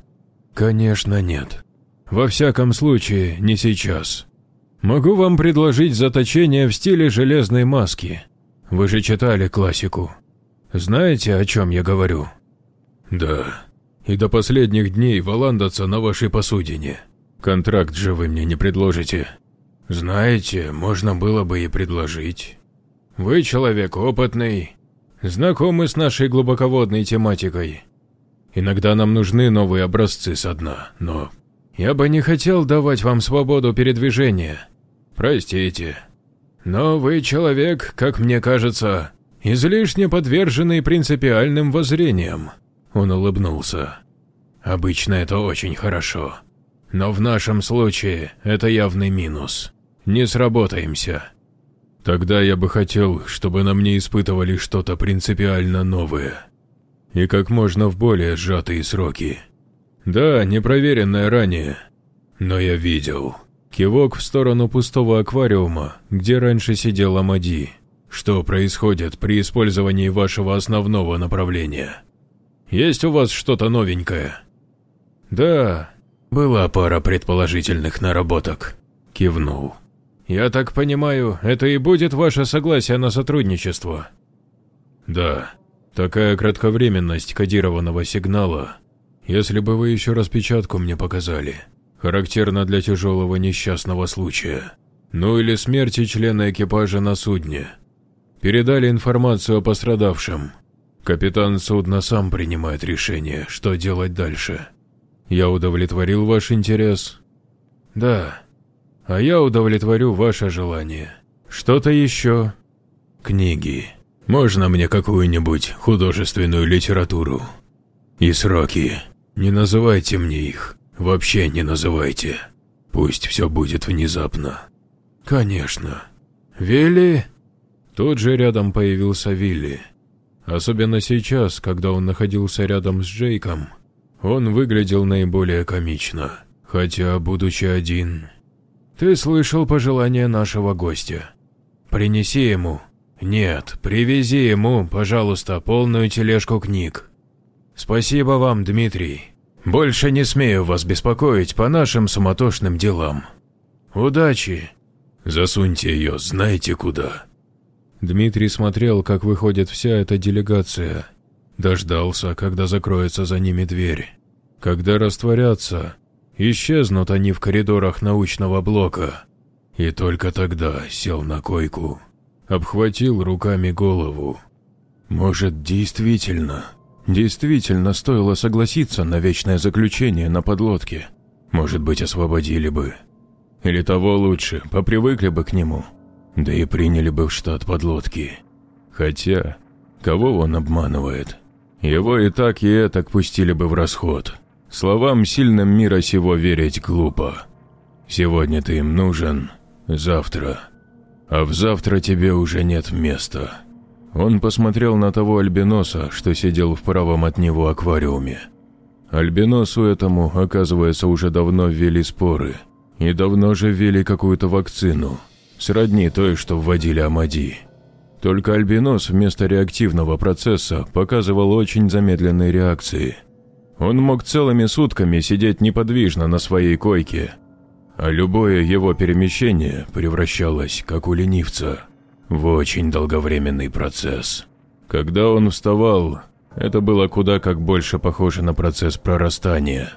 S1: «Конечно нет. Во всяком случае, не сейчас. Могу вам предложить заточение в стиле железной маски. Вы же читали классику. Знаете, о чем я говорю?» «Да. И до последних дней валандаться на вашей посудине. Контракт же вы мне не предложите». «Знаете, можно было бы и предложить. Вы человек опытный, знакомы с нашей глубоководной тематикой. Иногда нам нужны новые образцы со дна, но я бы не хотел давать вам свободу передвижения. Простите. Но вы человек, как мне кажется, излишне подверженный принципиальным воззрениям. Он улыбнулся. Обычно это очень хорошо. Но в нашем случае это явный минус. Не сработаемся. Тогда я бы хотел, чтобы на мне испытывали что-то принципиально новое. И как можно в более сжатые сроки. Да, непроверенное ранее. Но я видел. Кивок в сторону пустого аквариума, где раньше сидела Мади. Что происходит при использовании вашего основного направления? Есть у вас что-то новенькое? Да, была пара предположительных наработок. Кивнул. Я так понимаю, это и будет ваше согласие на сотрудничество? Да. Такая кратковременность кодированного сигнала, если бы вы еще распечатку мне показали, характерно для тяжелого несчастного случая, ну или смерти члена экипажа на судне. Передали информацию о пострадавшем. Капитан судна сам принимает решение, что делать дальше. Я удовлетворил ваш интерес? Да. А я удовлетворю ваше желание. Что-то еще? Книги. Можно мне какую-нибудь художественную литературу? И сроки. Не называйте мне их. Вообще не называйте. Пусть все будет внезапно. Конечно. Вилли? Тут же рядом появился Вилли. Особенно сейчас, когда он находился рядом с Джейком, он выглядел наиболее комично, хотя, будучи один. «Ты слышал пожелания нашего гостя. Принеси ему, нет, привези ему, пожалуйста, полную тележку книг. Спасибо вам, Дмитрий. Больше не смею вас беспокоить по нашим суматошным делам. Удачи. Засуньте ее, знаете куда. Дмитрий смотрел, как выходит вся эта делегация. Дождался, когда закроется за ними дверь. Когда растворятся, исчезнут они в коридорах научного блока. И только тогда сел на койку обхватил руками голову. Может, действительно, действительно стоило согласиться на вечное заключение на подлодке. Может быть, освободили бы. Или того лучше, попривыкли бы к нему. Да и приняли бы в штат подлодки. Хотя, кого он обманывает? Его и так, и этак пустили бы в расход. Словам сильным мира сего верить глупо. Сегодня ты им нужен, завтра а в завтра тебе уже нет места». Он посмотрел на того альбиноса, что сидел в правом от него аквариуме. Альбиносу этому, оказывается, уже давно ввели споры. И давно же ввели какую-то вакцину, сродни той, что вводили Амади. Только альбинос вместо реактивного процесса показывал очень замедленные реакции. Он мог целыми сутками сидеть неподвижно на своей койке, а любое его перемещение превращалось, как у ленивца, в очень долговременный процесс. Когда он вставал, это было куда как больше похоже на процесс прорастания.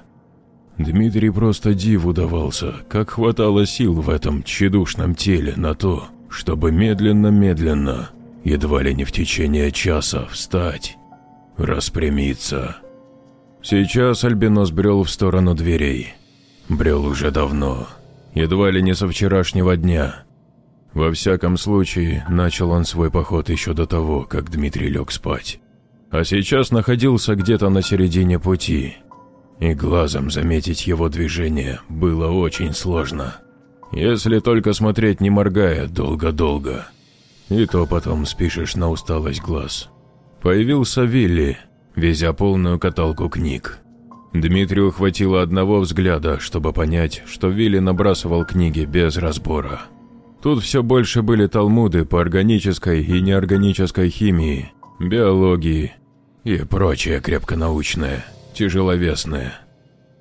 S1: Дмитрий просто диву давался, как хватало сил в этом тщедушном теле на то, чтобы медленно-медленно, едва ли не в течение часа, встать, распрямиться. Сейчас Альбинос брел в сторону дверей – Брел уже давно, едва ли не со вчерашнего дня. Во всяком случае, начал он свой поход еще до того, как Дмитрий лег спать. А сейчас находился где-то на середине пути, и глазом заметить его движение было очень сложно. Если только смотреть не моргая долго-долго. И то потом спишешь на усталость глаз. Появился Вилли, везя полную каталку книг. Дмитрию хватило одного взгляда, чтобы понять, что Вилли набрасывал книги без разбора. Тут все больше были талмуды по органической и неорганической химии, биологии и прочее крепконаучное, тяжеловесное.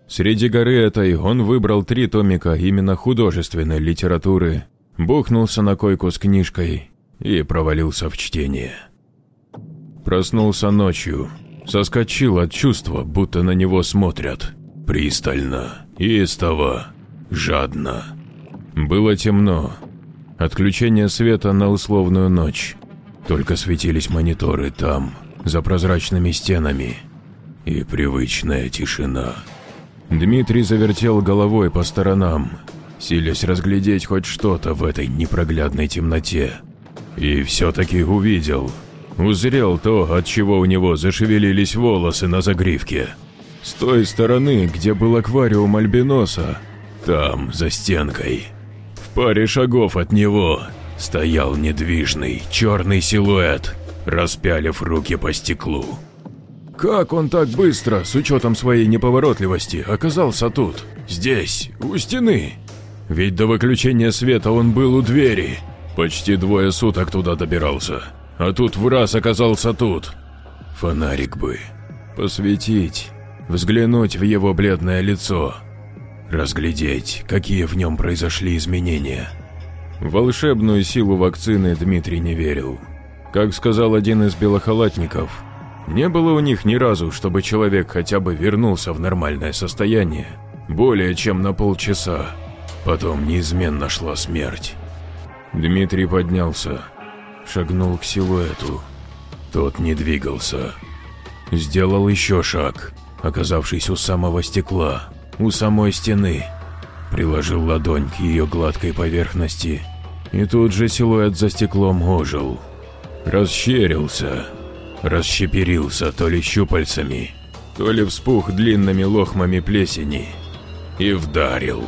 S1: Среди горы этой он выбрал три томика именно художественной литературы, бухнулся на койку с книжкой и провалился в чтение. Проснулся ночью, Соскочил от чувства, будто на него смотрят. Пристально, истово, жадно. Было темно. Отключение света на условную ночь. Только светились мониторы там, за прозрачными стенами. И привычная тишина. Дмитрий завертел головой по сторонам, силясь разглядеть хоть что-то в этой непроглядной темноте. И все-таки увидел – Узрел то, от чего у него зашевелились волосы на загривке. С той стороны, где был аквариум альбиноса, там, за стенкой, в паре шагов от него, стоял недвижный черный силуэт, распялив руки по стеклу. Как он так быстро, с учетом своей неповоротливости, оказался тут, здесь, у стены? Ведь до выключения света он был у двери, почти двое суток туда добирался а тут в раз оказался тут. Фонарик бы. Посветить, взглянуть в его бледное лицо, разглядеть, какие в нем произошли изменения. В волшебную силу вакцины Дмитрий не верил. Как сказал один из белохалатников, Не было у них ни разу, чтобы человек хотя бы вернулся в нормальное состояние. Более чем на полчаса. Потом неизменно шла смерть. Дмитрий поднялся, шагнул к силуэту. Тот не двигался. Сделал еще шаг, оказавшись у самого стекла, у самой стены. Приложил ладонь к ее гладкой поверхности, и тут же силуэт за стеклом ожил. Расщерился, расщеперился то ли щупальцами, то ли вспух длинными лохмами плесени. И вдарил.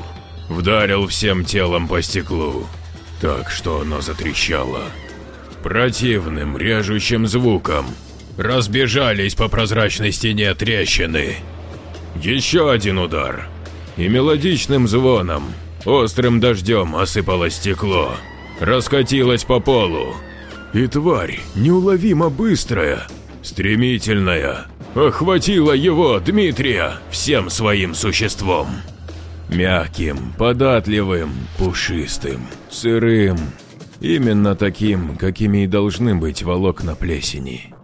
S1: Вдарил всем телом по стеклу, так что оно затрещало. Противным, режущим звуком. Разбежались по прозрачной стене трещины. Еще один удар. И мелодичным звоном, острым дождем осыпало стекло. Раскатилось по полу. И тварь, неуловимо быстрая, стремительная, охватила его, Дмитрия, всем своим существом. Мягким, податливым, пушистым, сырым. Именно таким, какими и должны быть волокна плесени.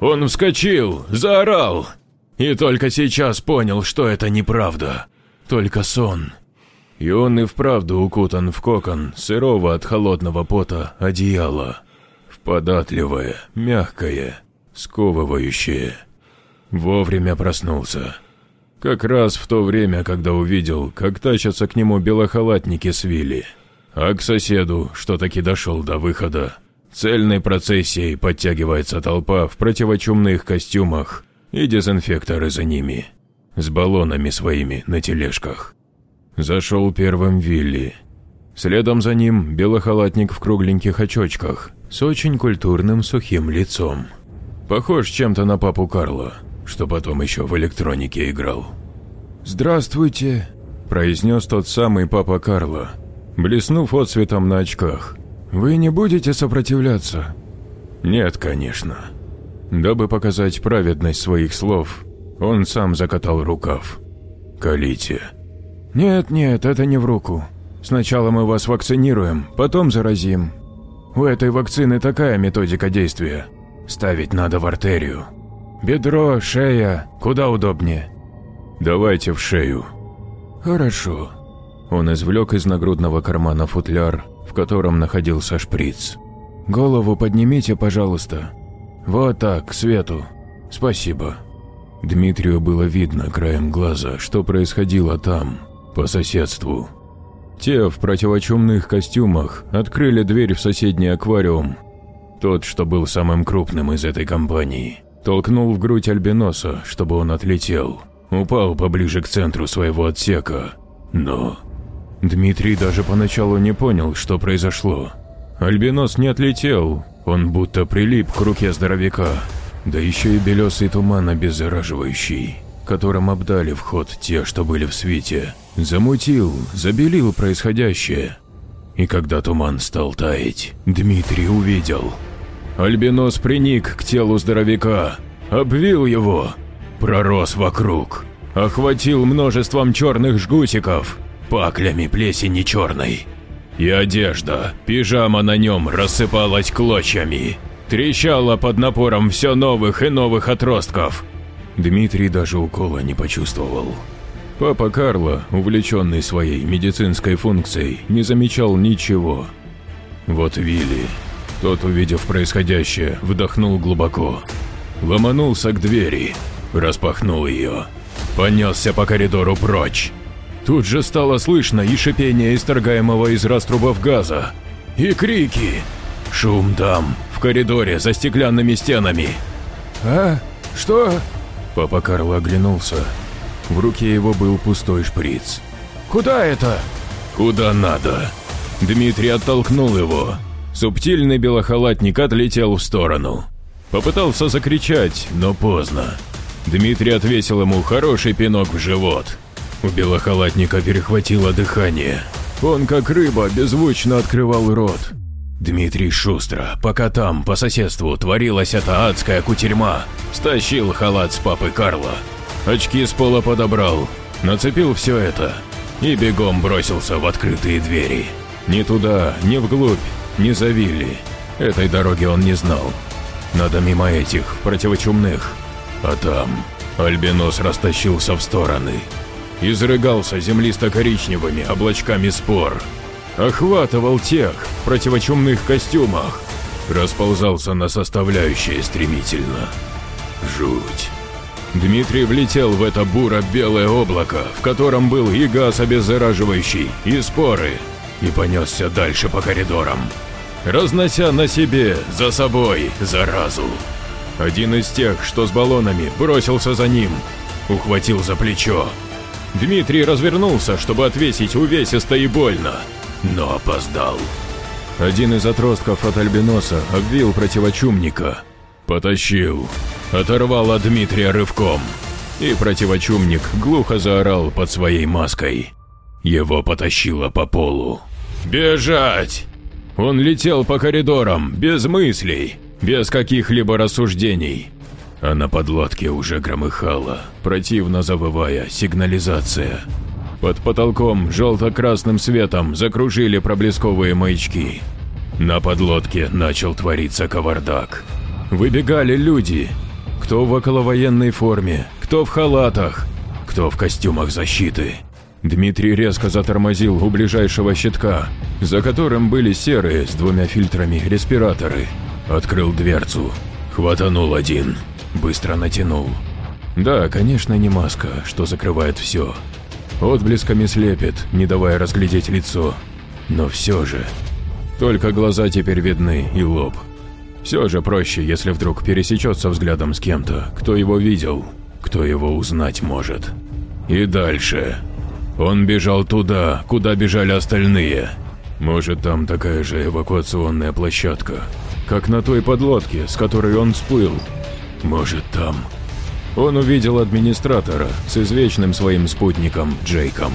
S1: Он вскочил, заорал. И только сейчас понял, что это неправда. Только сон. И он и вправду укутан в кокон сырого от холодного пота одеяла. В мягкое, сковывающее. Вовремя проснулся. Как раз в то время, когда увидел, как тащатся к нему белохалатники с Вилли. А к соседу, что таки дошел до выхода, цельной процессией подтягивается толпа в противочумных костюмах и дезинфекторы за ними, с баллонами своими на тележках. Зашел первым Вилли. Следом за ним белохалатник в кругленьких очочках, с очень культурным сухим лицом. Похож чем-то на папу Карла что потом еще в электронике играл. «Здравствуйте», – произнес тот самый папа Карло, блеснув отцветом на очках. «Вы не будете сопротивляться?» «Нет, конечно». Дабы показать праведность своих слов, он сам закатал рукав. «Колите». «Нет, нет, это не в руку. Сначала мы вас вакцинируем, потом заразим. У этой вакцины такая методика действия. Ставить надо в артерию. Бедро, шея, куда удобнее. Давайте в шею. Хорошо. Он извлек из нагрудного кармана футляр, в котором находился шприц. Голову поднимите, пожалуйста. Вот так, к свету. Спасибо. Дмитрию было видно краем глаза, что происходило там, по соседству. Те в противочумных костюмах открыли дверь в соседний аквариум. Тот, что был самым крупным из этой компании. Толкнул в грудь альбиноса, чтобы он отлетел. Упал поближе к центру своего отсека. Но... Дмитрий даже поначалу не понял, что произошло. Альбинос не отлетел, он будто прилип к руке здоровяка. Да еще и белесый туман обеззараживающий, которым обдали вход те, что были в свете. Замутил, забелил происходящее. И когда туман стал таять, Дмитрий увидел – Альбинос приник к телу здоровяка, обвил его, пророс вокруг, охватил множеством черных жгутиков, паклями плесени черной. И одежда, пижама на нем рассыпалась клочьями, трещала под напором все новых и новых отростков. Дмитрий даже укола не почувствовал. Папа Карло, увлеченный своей медицинской функцией, не замечал ничего. Вот Вилли тот, увидев происходящее, вдохнул глубоко. Ломанулся к двери, распахнул ее. Понесся по коридору прочь. Тут же стало слышно и шипение исторгаемого из раструбов газа, и крики. Шум там, в коридоре, за стеклянными стенами. «А? Что?» Папа Карло оглянулся. В руке его был пустой шприц. «Куда это?» «Куда надо». Дмитрий оттолкнул его, Субтильный белохалатник отлетел в сторону. Попытался закричать, но поздно. Дмитрий отвесил ему хороший пинок в живот. У белохалатника перехватило дыхание. Он, как рыба, беззвучно открывал рот. Дмитрий шустро, пока там, по соседству, творилась эта адская кутерьма, стащил халат с папы Карла. Очки с пола подобрал, нацепил все это и бегом бросился в открытые двери. Ни туда, ни вглубь, не завили. Этой дороги он не знал. Надо мимо этих, противочумных. А там Альбинос растащился в стороны. Изрыгался землисто-коричневыми облачками спор. Охватывал тех в противочумных костюмах. Расползался на составляющие стремительно. Жуть. Дмитрий влетел в это буро-белое облако, в котором был и газ обеззараживающий, и споры, и понесся дальше по коридорам, разнося на себе, за собой, заразу. Один из тех, что с баллонами, бросился за ним, ухватил за плечо. Дмитрий развернулся, чтобы отвесить увесисто и больно, но опоздал. Один из отростков от альбиноса обвил противочумника, потащил, оторвал от Дмитрия рывком, и противочумник глухо заорал под своей маской. Его потащило по полу. «Бежать!» Он летел по коридорам, без мыслей, без каких-либо рассуждений. А на подлодке уже громыхала, противно завывая, сигнализация. Под потолком желто-красным светом закружили проблесковые маячки. На подлодке начал твориться кавардак. Выбегали люди, кто в околовоенной форме, кто в халатах, кто в костюмах защиты. Дмитрий резко затормозил у ближайшего щитка, за которым были серые с двумя фильтрами респираторы. Открыл дверцу, хватанул один, быстро натянул. Да, конечно, не маска, что закрывает все. Отблесками слепит, не давая разглядеть лицо. Но все же. Только глаза теперь видны и лоб. Все же проще, если вдруг пересечется взглядом с кем-то, кто его видел, кто его узнать может. И дальше. Он бежал туда, куда бежали остальные. Может, там такая же эвакуационная площадка, как на той подлодке, с которой он всплыл. Может, там. Он увидел администратора с извечным своим спутником Джейком,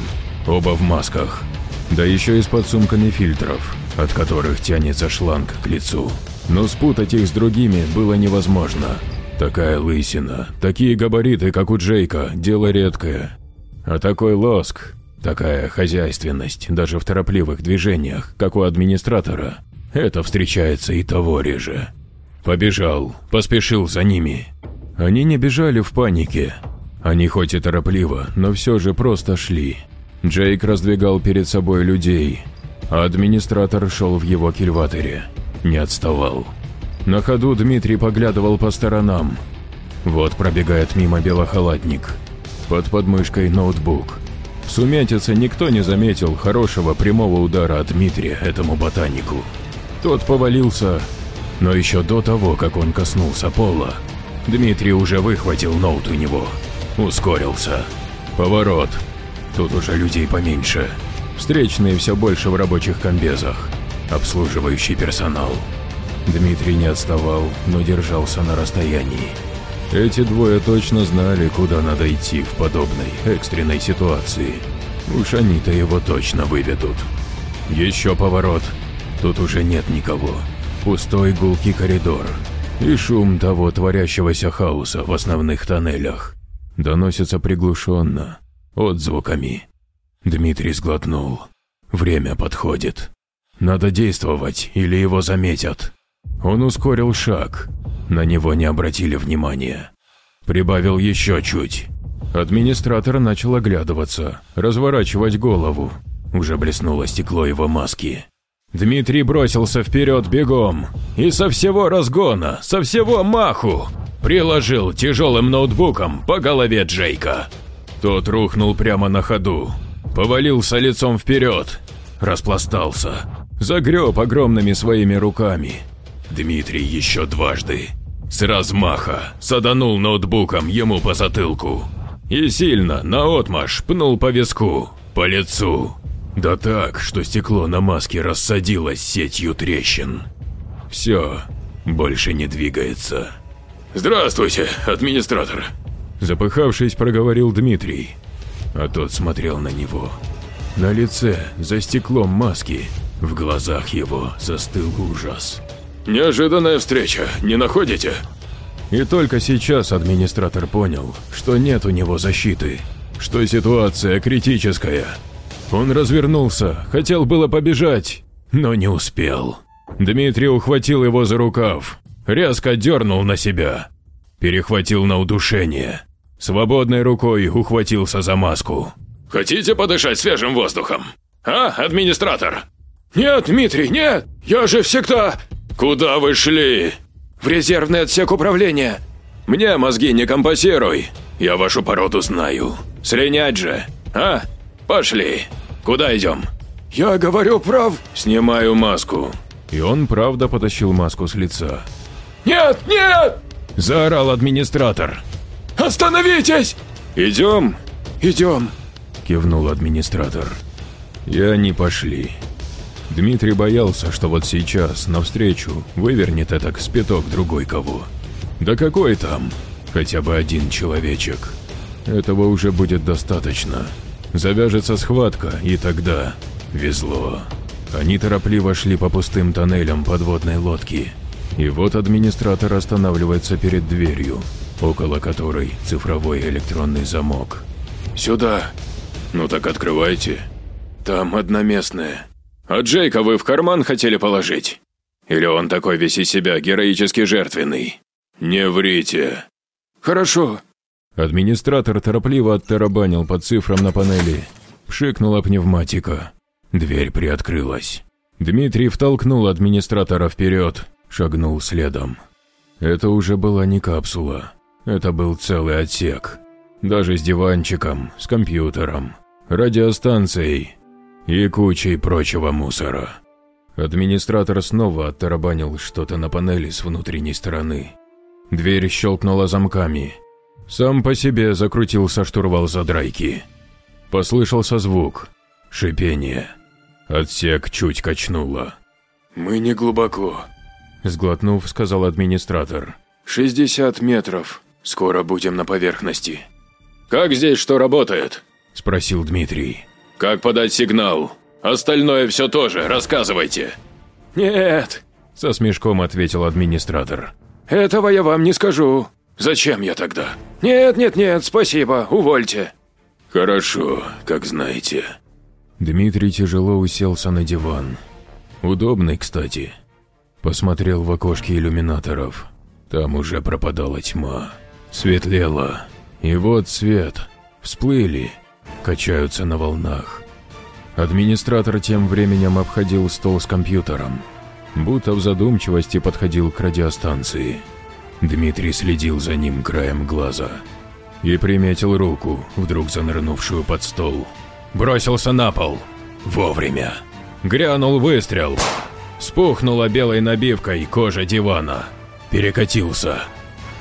S1: оба в масках, да еще и с подсумками фильтров, от которых тянется шланг к лицу. Но спутать их с другими было невозможно. Такая лысина, такие габариты, как у Джейка, дело редкое. А такой лоск, такая хозяйственность, даже в торопливых движениях, как у администратора, это встречается и того реже. Побежал, поспешил за ними. Они не бежали в панике. Они хоть и торопливо, но все же просто шли. Джейк раздвигал перед собой людей, а администратор шел в его кильваторе. Не отставал. На ходу Дмитрий поглядывал по сторонам. Вот пробегает мимо белохалатник – под подмышкой ноутбук. В сумятице никто не заметил хорошего прямого удара от Дмитрия этому ботанику. Тот повалился, но еще до того, как он коснулся пола, Дмитрий уже выхватил ноут у него. Ускорился. Поворот. Тут уже людей поменьше. Встречные все больше в рабочих комбезах. Обслуживающий персонал. Дмитрий не отставал, но держался на расстоянии. Эти двое точно знали, куда надо идти в подобной экстренной ситуации. Уж они-то его точно выведут. Еще поворот. Тут уже нет никого. Пустой гулкий коридор. И шум того творящегося хаоса в основных тоннелях. Доносится приглушенно, отзвуками. Дмитрий сглотнул. Время подходит. Надо действовать, или его заметят. Он ускорил шаг, на него не обратили внимания. Прибавил еще чуть. Администратор начал оглядываться, разворачивать голову. Уже блеснуло стекло его маски. Дмитрий бросился вперед бегом и со всего разгона, со всего маху приложил тяжелым ноутбуком по голове Джейка. Тот рухнул прямо на ходу, повалился лицом вперед, распластался, загреб огромными своими руками, Дмитрий еще дважды. С размаха саданул ноутбуком ему по затылку. И сильно, наотмашь, пнул по виску, по лицу. Да так, что стекло на маске рассадилось сетью трещин. Все, больше не двигается. «Здравствуйте, администратор!» Запыхавшись, проговорил Дмитрий. А тот смотрел на него. На лице, за стеклом маски, в глазах его застыл ужас. Неожиданная встреча, не находите? И только сейчас администратор понял, что нет у него защиты, что ситуация критическая. Он развернулся, хотел было побежать, но не успел. Дмитрий ухватил его за рукав, резко дернул на себя. Перехватил на удушение. Свободной рукой ухватился за маску. «Хотите подышать свежим воздухом? А, администратор?» «Нет, Дмитрий, нет! Я же всегда...» «Куда вы шли?» «В резервный отсек управления». «Мне мозги не компасируй. Я вашу породу знаю. Слинять же, а? Пошли. Куда идем?» «Я говорю прав...» «Снимаю маску». И он правда потащил маску с лица. «Нет, нет!» – заорал администратор. «Остановитесь!» «Идем?» «Идем!» – кивнул администратор. И они пошли. Дмитрий боялся, что вот сейчас, навстречу, вывернет этак спиток другой кого. Да какой там? Хотя бы один человечек. Этого уже будет достаточно. Завяжется схватка, и тогда везло. Они торопливо шли по пустым тоннелям подводной лодки. И вот администратор останавливается перед дверью, около которой цифровой электронный замок. «Сюда!» «Ну так открывайте. Там одноместная. А Джейка вы в карман хотели положить? Или он такой весь из себя героически жертвенный? Не врите!» «Хорошо!» Администратор торопливо оттарабанил по цифрам на панели. Пшикнула пневматика. Дверь приоткрылась. Дмитрий втолкнул администратора вперед, шагнул следом. Это уже была не капсула, это был целый отсек. Даже с диванчиком, с компьютером, радиостанцией и кучей прочего мусора. Администратор снова оттарабанил что-то на панели с внутренней стороны. Дверь щелкнула замками. Сам по себе закрутился штурвал задрайки. Послышался звук. Шипение. Отсек чуть качнуло. «Мы не глубоко», – сглотнув, сказал администратор. «60 метров. Скоро будем на поверхности». «Как здесь что работает?» – спросил Дмитрий. «Как подать сигнал? Остальное все тоже, рассказывайте». «Нет», – со смешком ответил администратор. «Этого я вам не скажу. Зачем я тогда?» «Нет, нет, нет, спасибо, увольте». «Хорошо, как знаете». Дмитрий тяжело уселся на диван. Удобный, кстати. Посмотрел в окошки иллюминаторов. Там уже пропадала тьма. Светлело. И вот свет. Всплыли. Качаются на волнах. Администратор тем временем обходил стол с компьютером. Будто в задумчивости подходил к радиостанции. Дмитрий следил за ним краем глаза. И приметил руку, вдруг занырнувшую под стол. Бросился на пол. Вовремя. Грянул выстрел. Спухнула белой набивкой кожа дивана. Перекатился.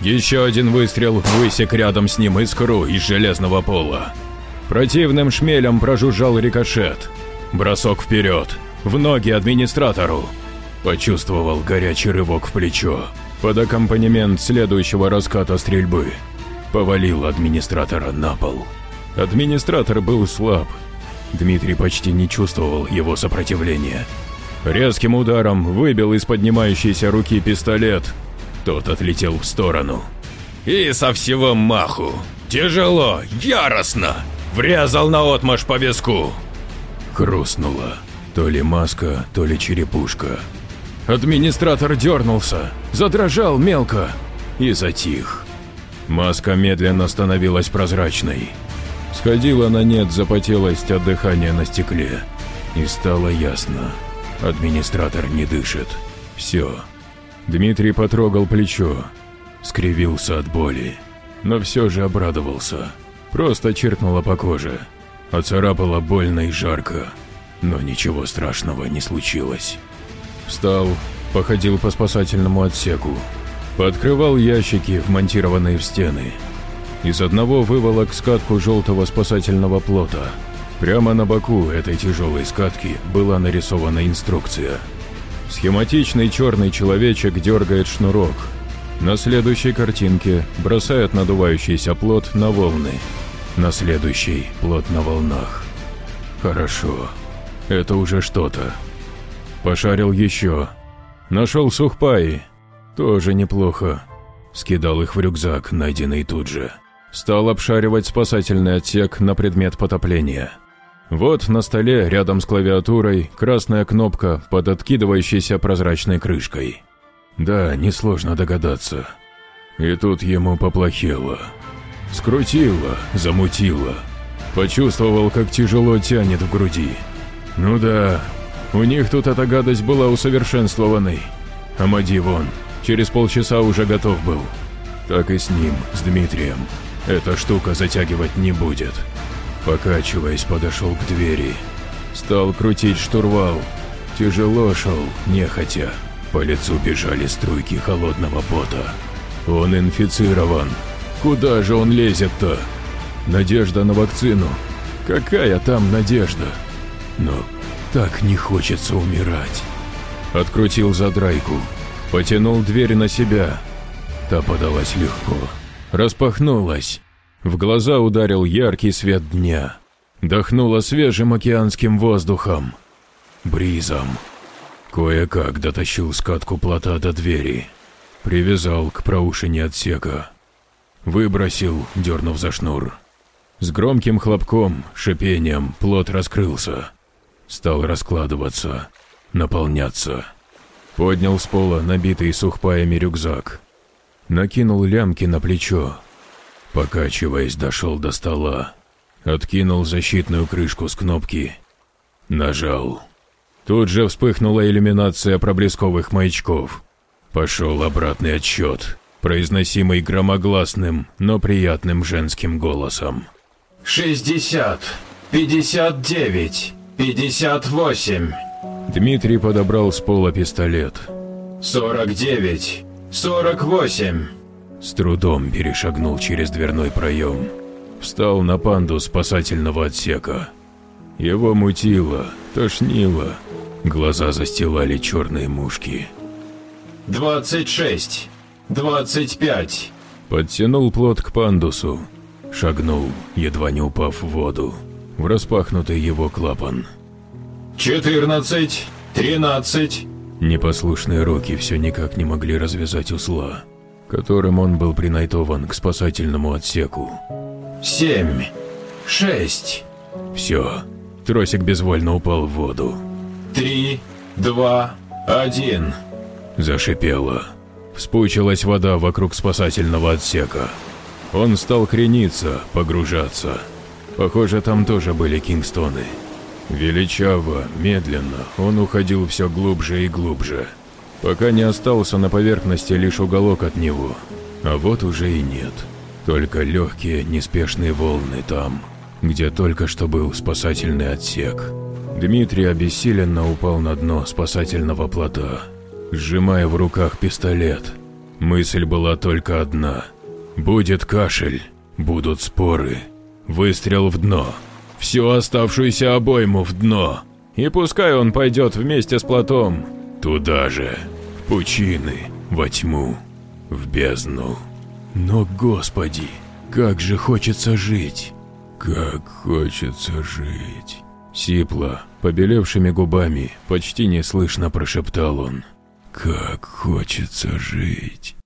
S1: Еще один выстрел высек рядом с ним искру из железного пола. Противным шмелем прожужжал рикошет. Бросок вперед, в ноги администратору. Почувствовал горячий рывок в плечо. Под аккомпанемент следующего раската стрельбы. Повалил администратора на пол. Администратор был слаб. Дмитрий почти не чувствовал его сопротивления. Резким ударом выбил из поднимающейся руки пистолет. Тот отлетел в сторону. И со всего маху, тяжело, яростно, врезал наотмашь по виску. Хрустнуло. То ли маска, то ли черепушка. Администратор дернулся, задрожал мелко и затих. Маска медленно становилась прозрачной. Сходила на нет запотелость от дыхания на стекле. И стало ясно. Администратор не дышит. Все. Дмитрий потрогал плечо. Скривился от боли. Но все же обрадовался. Просто чиркнуло по коже. Оцарапало больно и жарко. Но ничего страшного не случилось. Встал, походил по спасательному отсеку. Пооткрывал ящики, вмонтированные в стены. Из одного выволок скатку желтого спасательного плота. Прямо на боку этой тяжелой скатки была нарисована инструкция. Схематичный черный человечек дергает шнурок. На следующей картинке бросает надувающийся плот на волны. На следующей плот на волнах. Хорошо. Это уже что-то. Пошарил еще. Нашел сухпаи. Тоже неплохо. Скидал их в рюкзак, найденный тут же. Стал обшаривать спасательный отсек на предмет потопления. Вот на столе рядом с клавиатурой красная кнопка под откидывающейся прозрачной крышкой. Да, несложно догадаться. И тут ему поплохело. Скрутило, замутило. Почувствовал, как тяжело тянет в груди. Ну да, у них тут эта гадость была усовершенствованной. А Мади вон, через полчаса уже готов был. Так и с ним, с Дмитрием. Эта штука затягивать не будет. Покачиваясь, подошел к двери. Стал крутить штурвал. Тяжело шел, нехотя. По лицу бежали струйки холодного пота. Он инфицирован. Куда же он лезет-то? Надежда на вакцину. Какая там надежда? Но так не хочется умирать. Открутил задрайку. Потянул дверь на себя. Та подалась легко. Распахнулась. В глаза ударил яркий свет дня. Дохнуло свежим океанским воздухом. Бризом. Кое-как дотащил скатку плота до двери. Привязал к проушине отсека. Выбросил, дернув за шнур. С громким хлопком, шипением плот раскрылся. Стал раскладываться, наполняться. Поднял с пола набитый сухпаями рюкзак. Накинул лямки на плечо. Покачиваясь, дошел до стола. Откинул защитную крышку с кнопки. Нажал. Тут же вспыхнула иллюминация проблесковых маячков. Пошел обратный отсчет, произносимый громогласным, но приятным женским голосом.
S2: «Шестьдесят, пятьдесят девять, пятьдесят восемь».
S1: Дмитрий подобрал с пола пистолет.
S2: «Сорок девять, сорок восемь».
S1: С трудом перешагнул через дверной проем. Встал на панду спасательного отсека. Его мутило, тошнило. Глаза застилали черные мушки.
S2: «Двадцать шесть, двадцать пять».
S1: Подтянул плот к пандусу. Шагнул, едва не упав в воду, в распахнутый его клапан.
S2: «Четырнадцать, тринадцать».
S1: Непослушные руки все никак не могли развязать узла, которым он был принайтован к спасательному отсеку.
S2: «Семь, шесть».
S1: Все, тросик безвольно упал в воду.
S2: Три, два, один.
S1: Зашипело. Вспучилась вода вокруг спасательного отсека. Он стал крениться, погружаться. Похоже, там тоже были кингстоны. Величаво, медленно, он уходил все глубже и глубже, пока не остался на поверхности лишь уголок от него. А вот уже и нет. Только легкие, неспешные волны там, где только что был спасательный отсек. Дмитрий обессиленно упал на дно спасательного плота, сжимая в руках пистолет. Мысль была только одна. Будет кашель, будут споры, выстрел в дно, всю оставшуюся обойму в дно. И пускай он пойдет вместе с плотом, туда же, в пучины, во тьму, в бездну. Но, Господи, как же хочется жить! Как хочется жить! Сипло, побелевшими губами, почти неслышно прошептал он. «Как хочется жить!»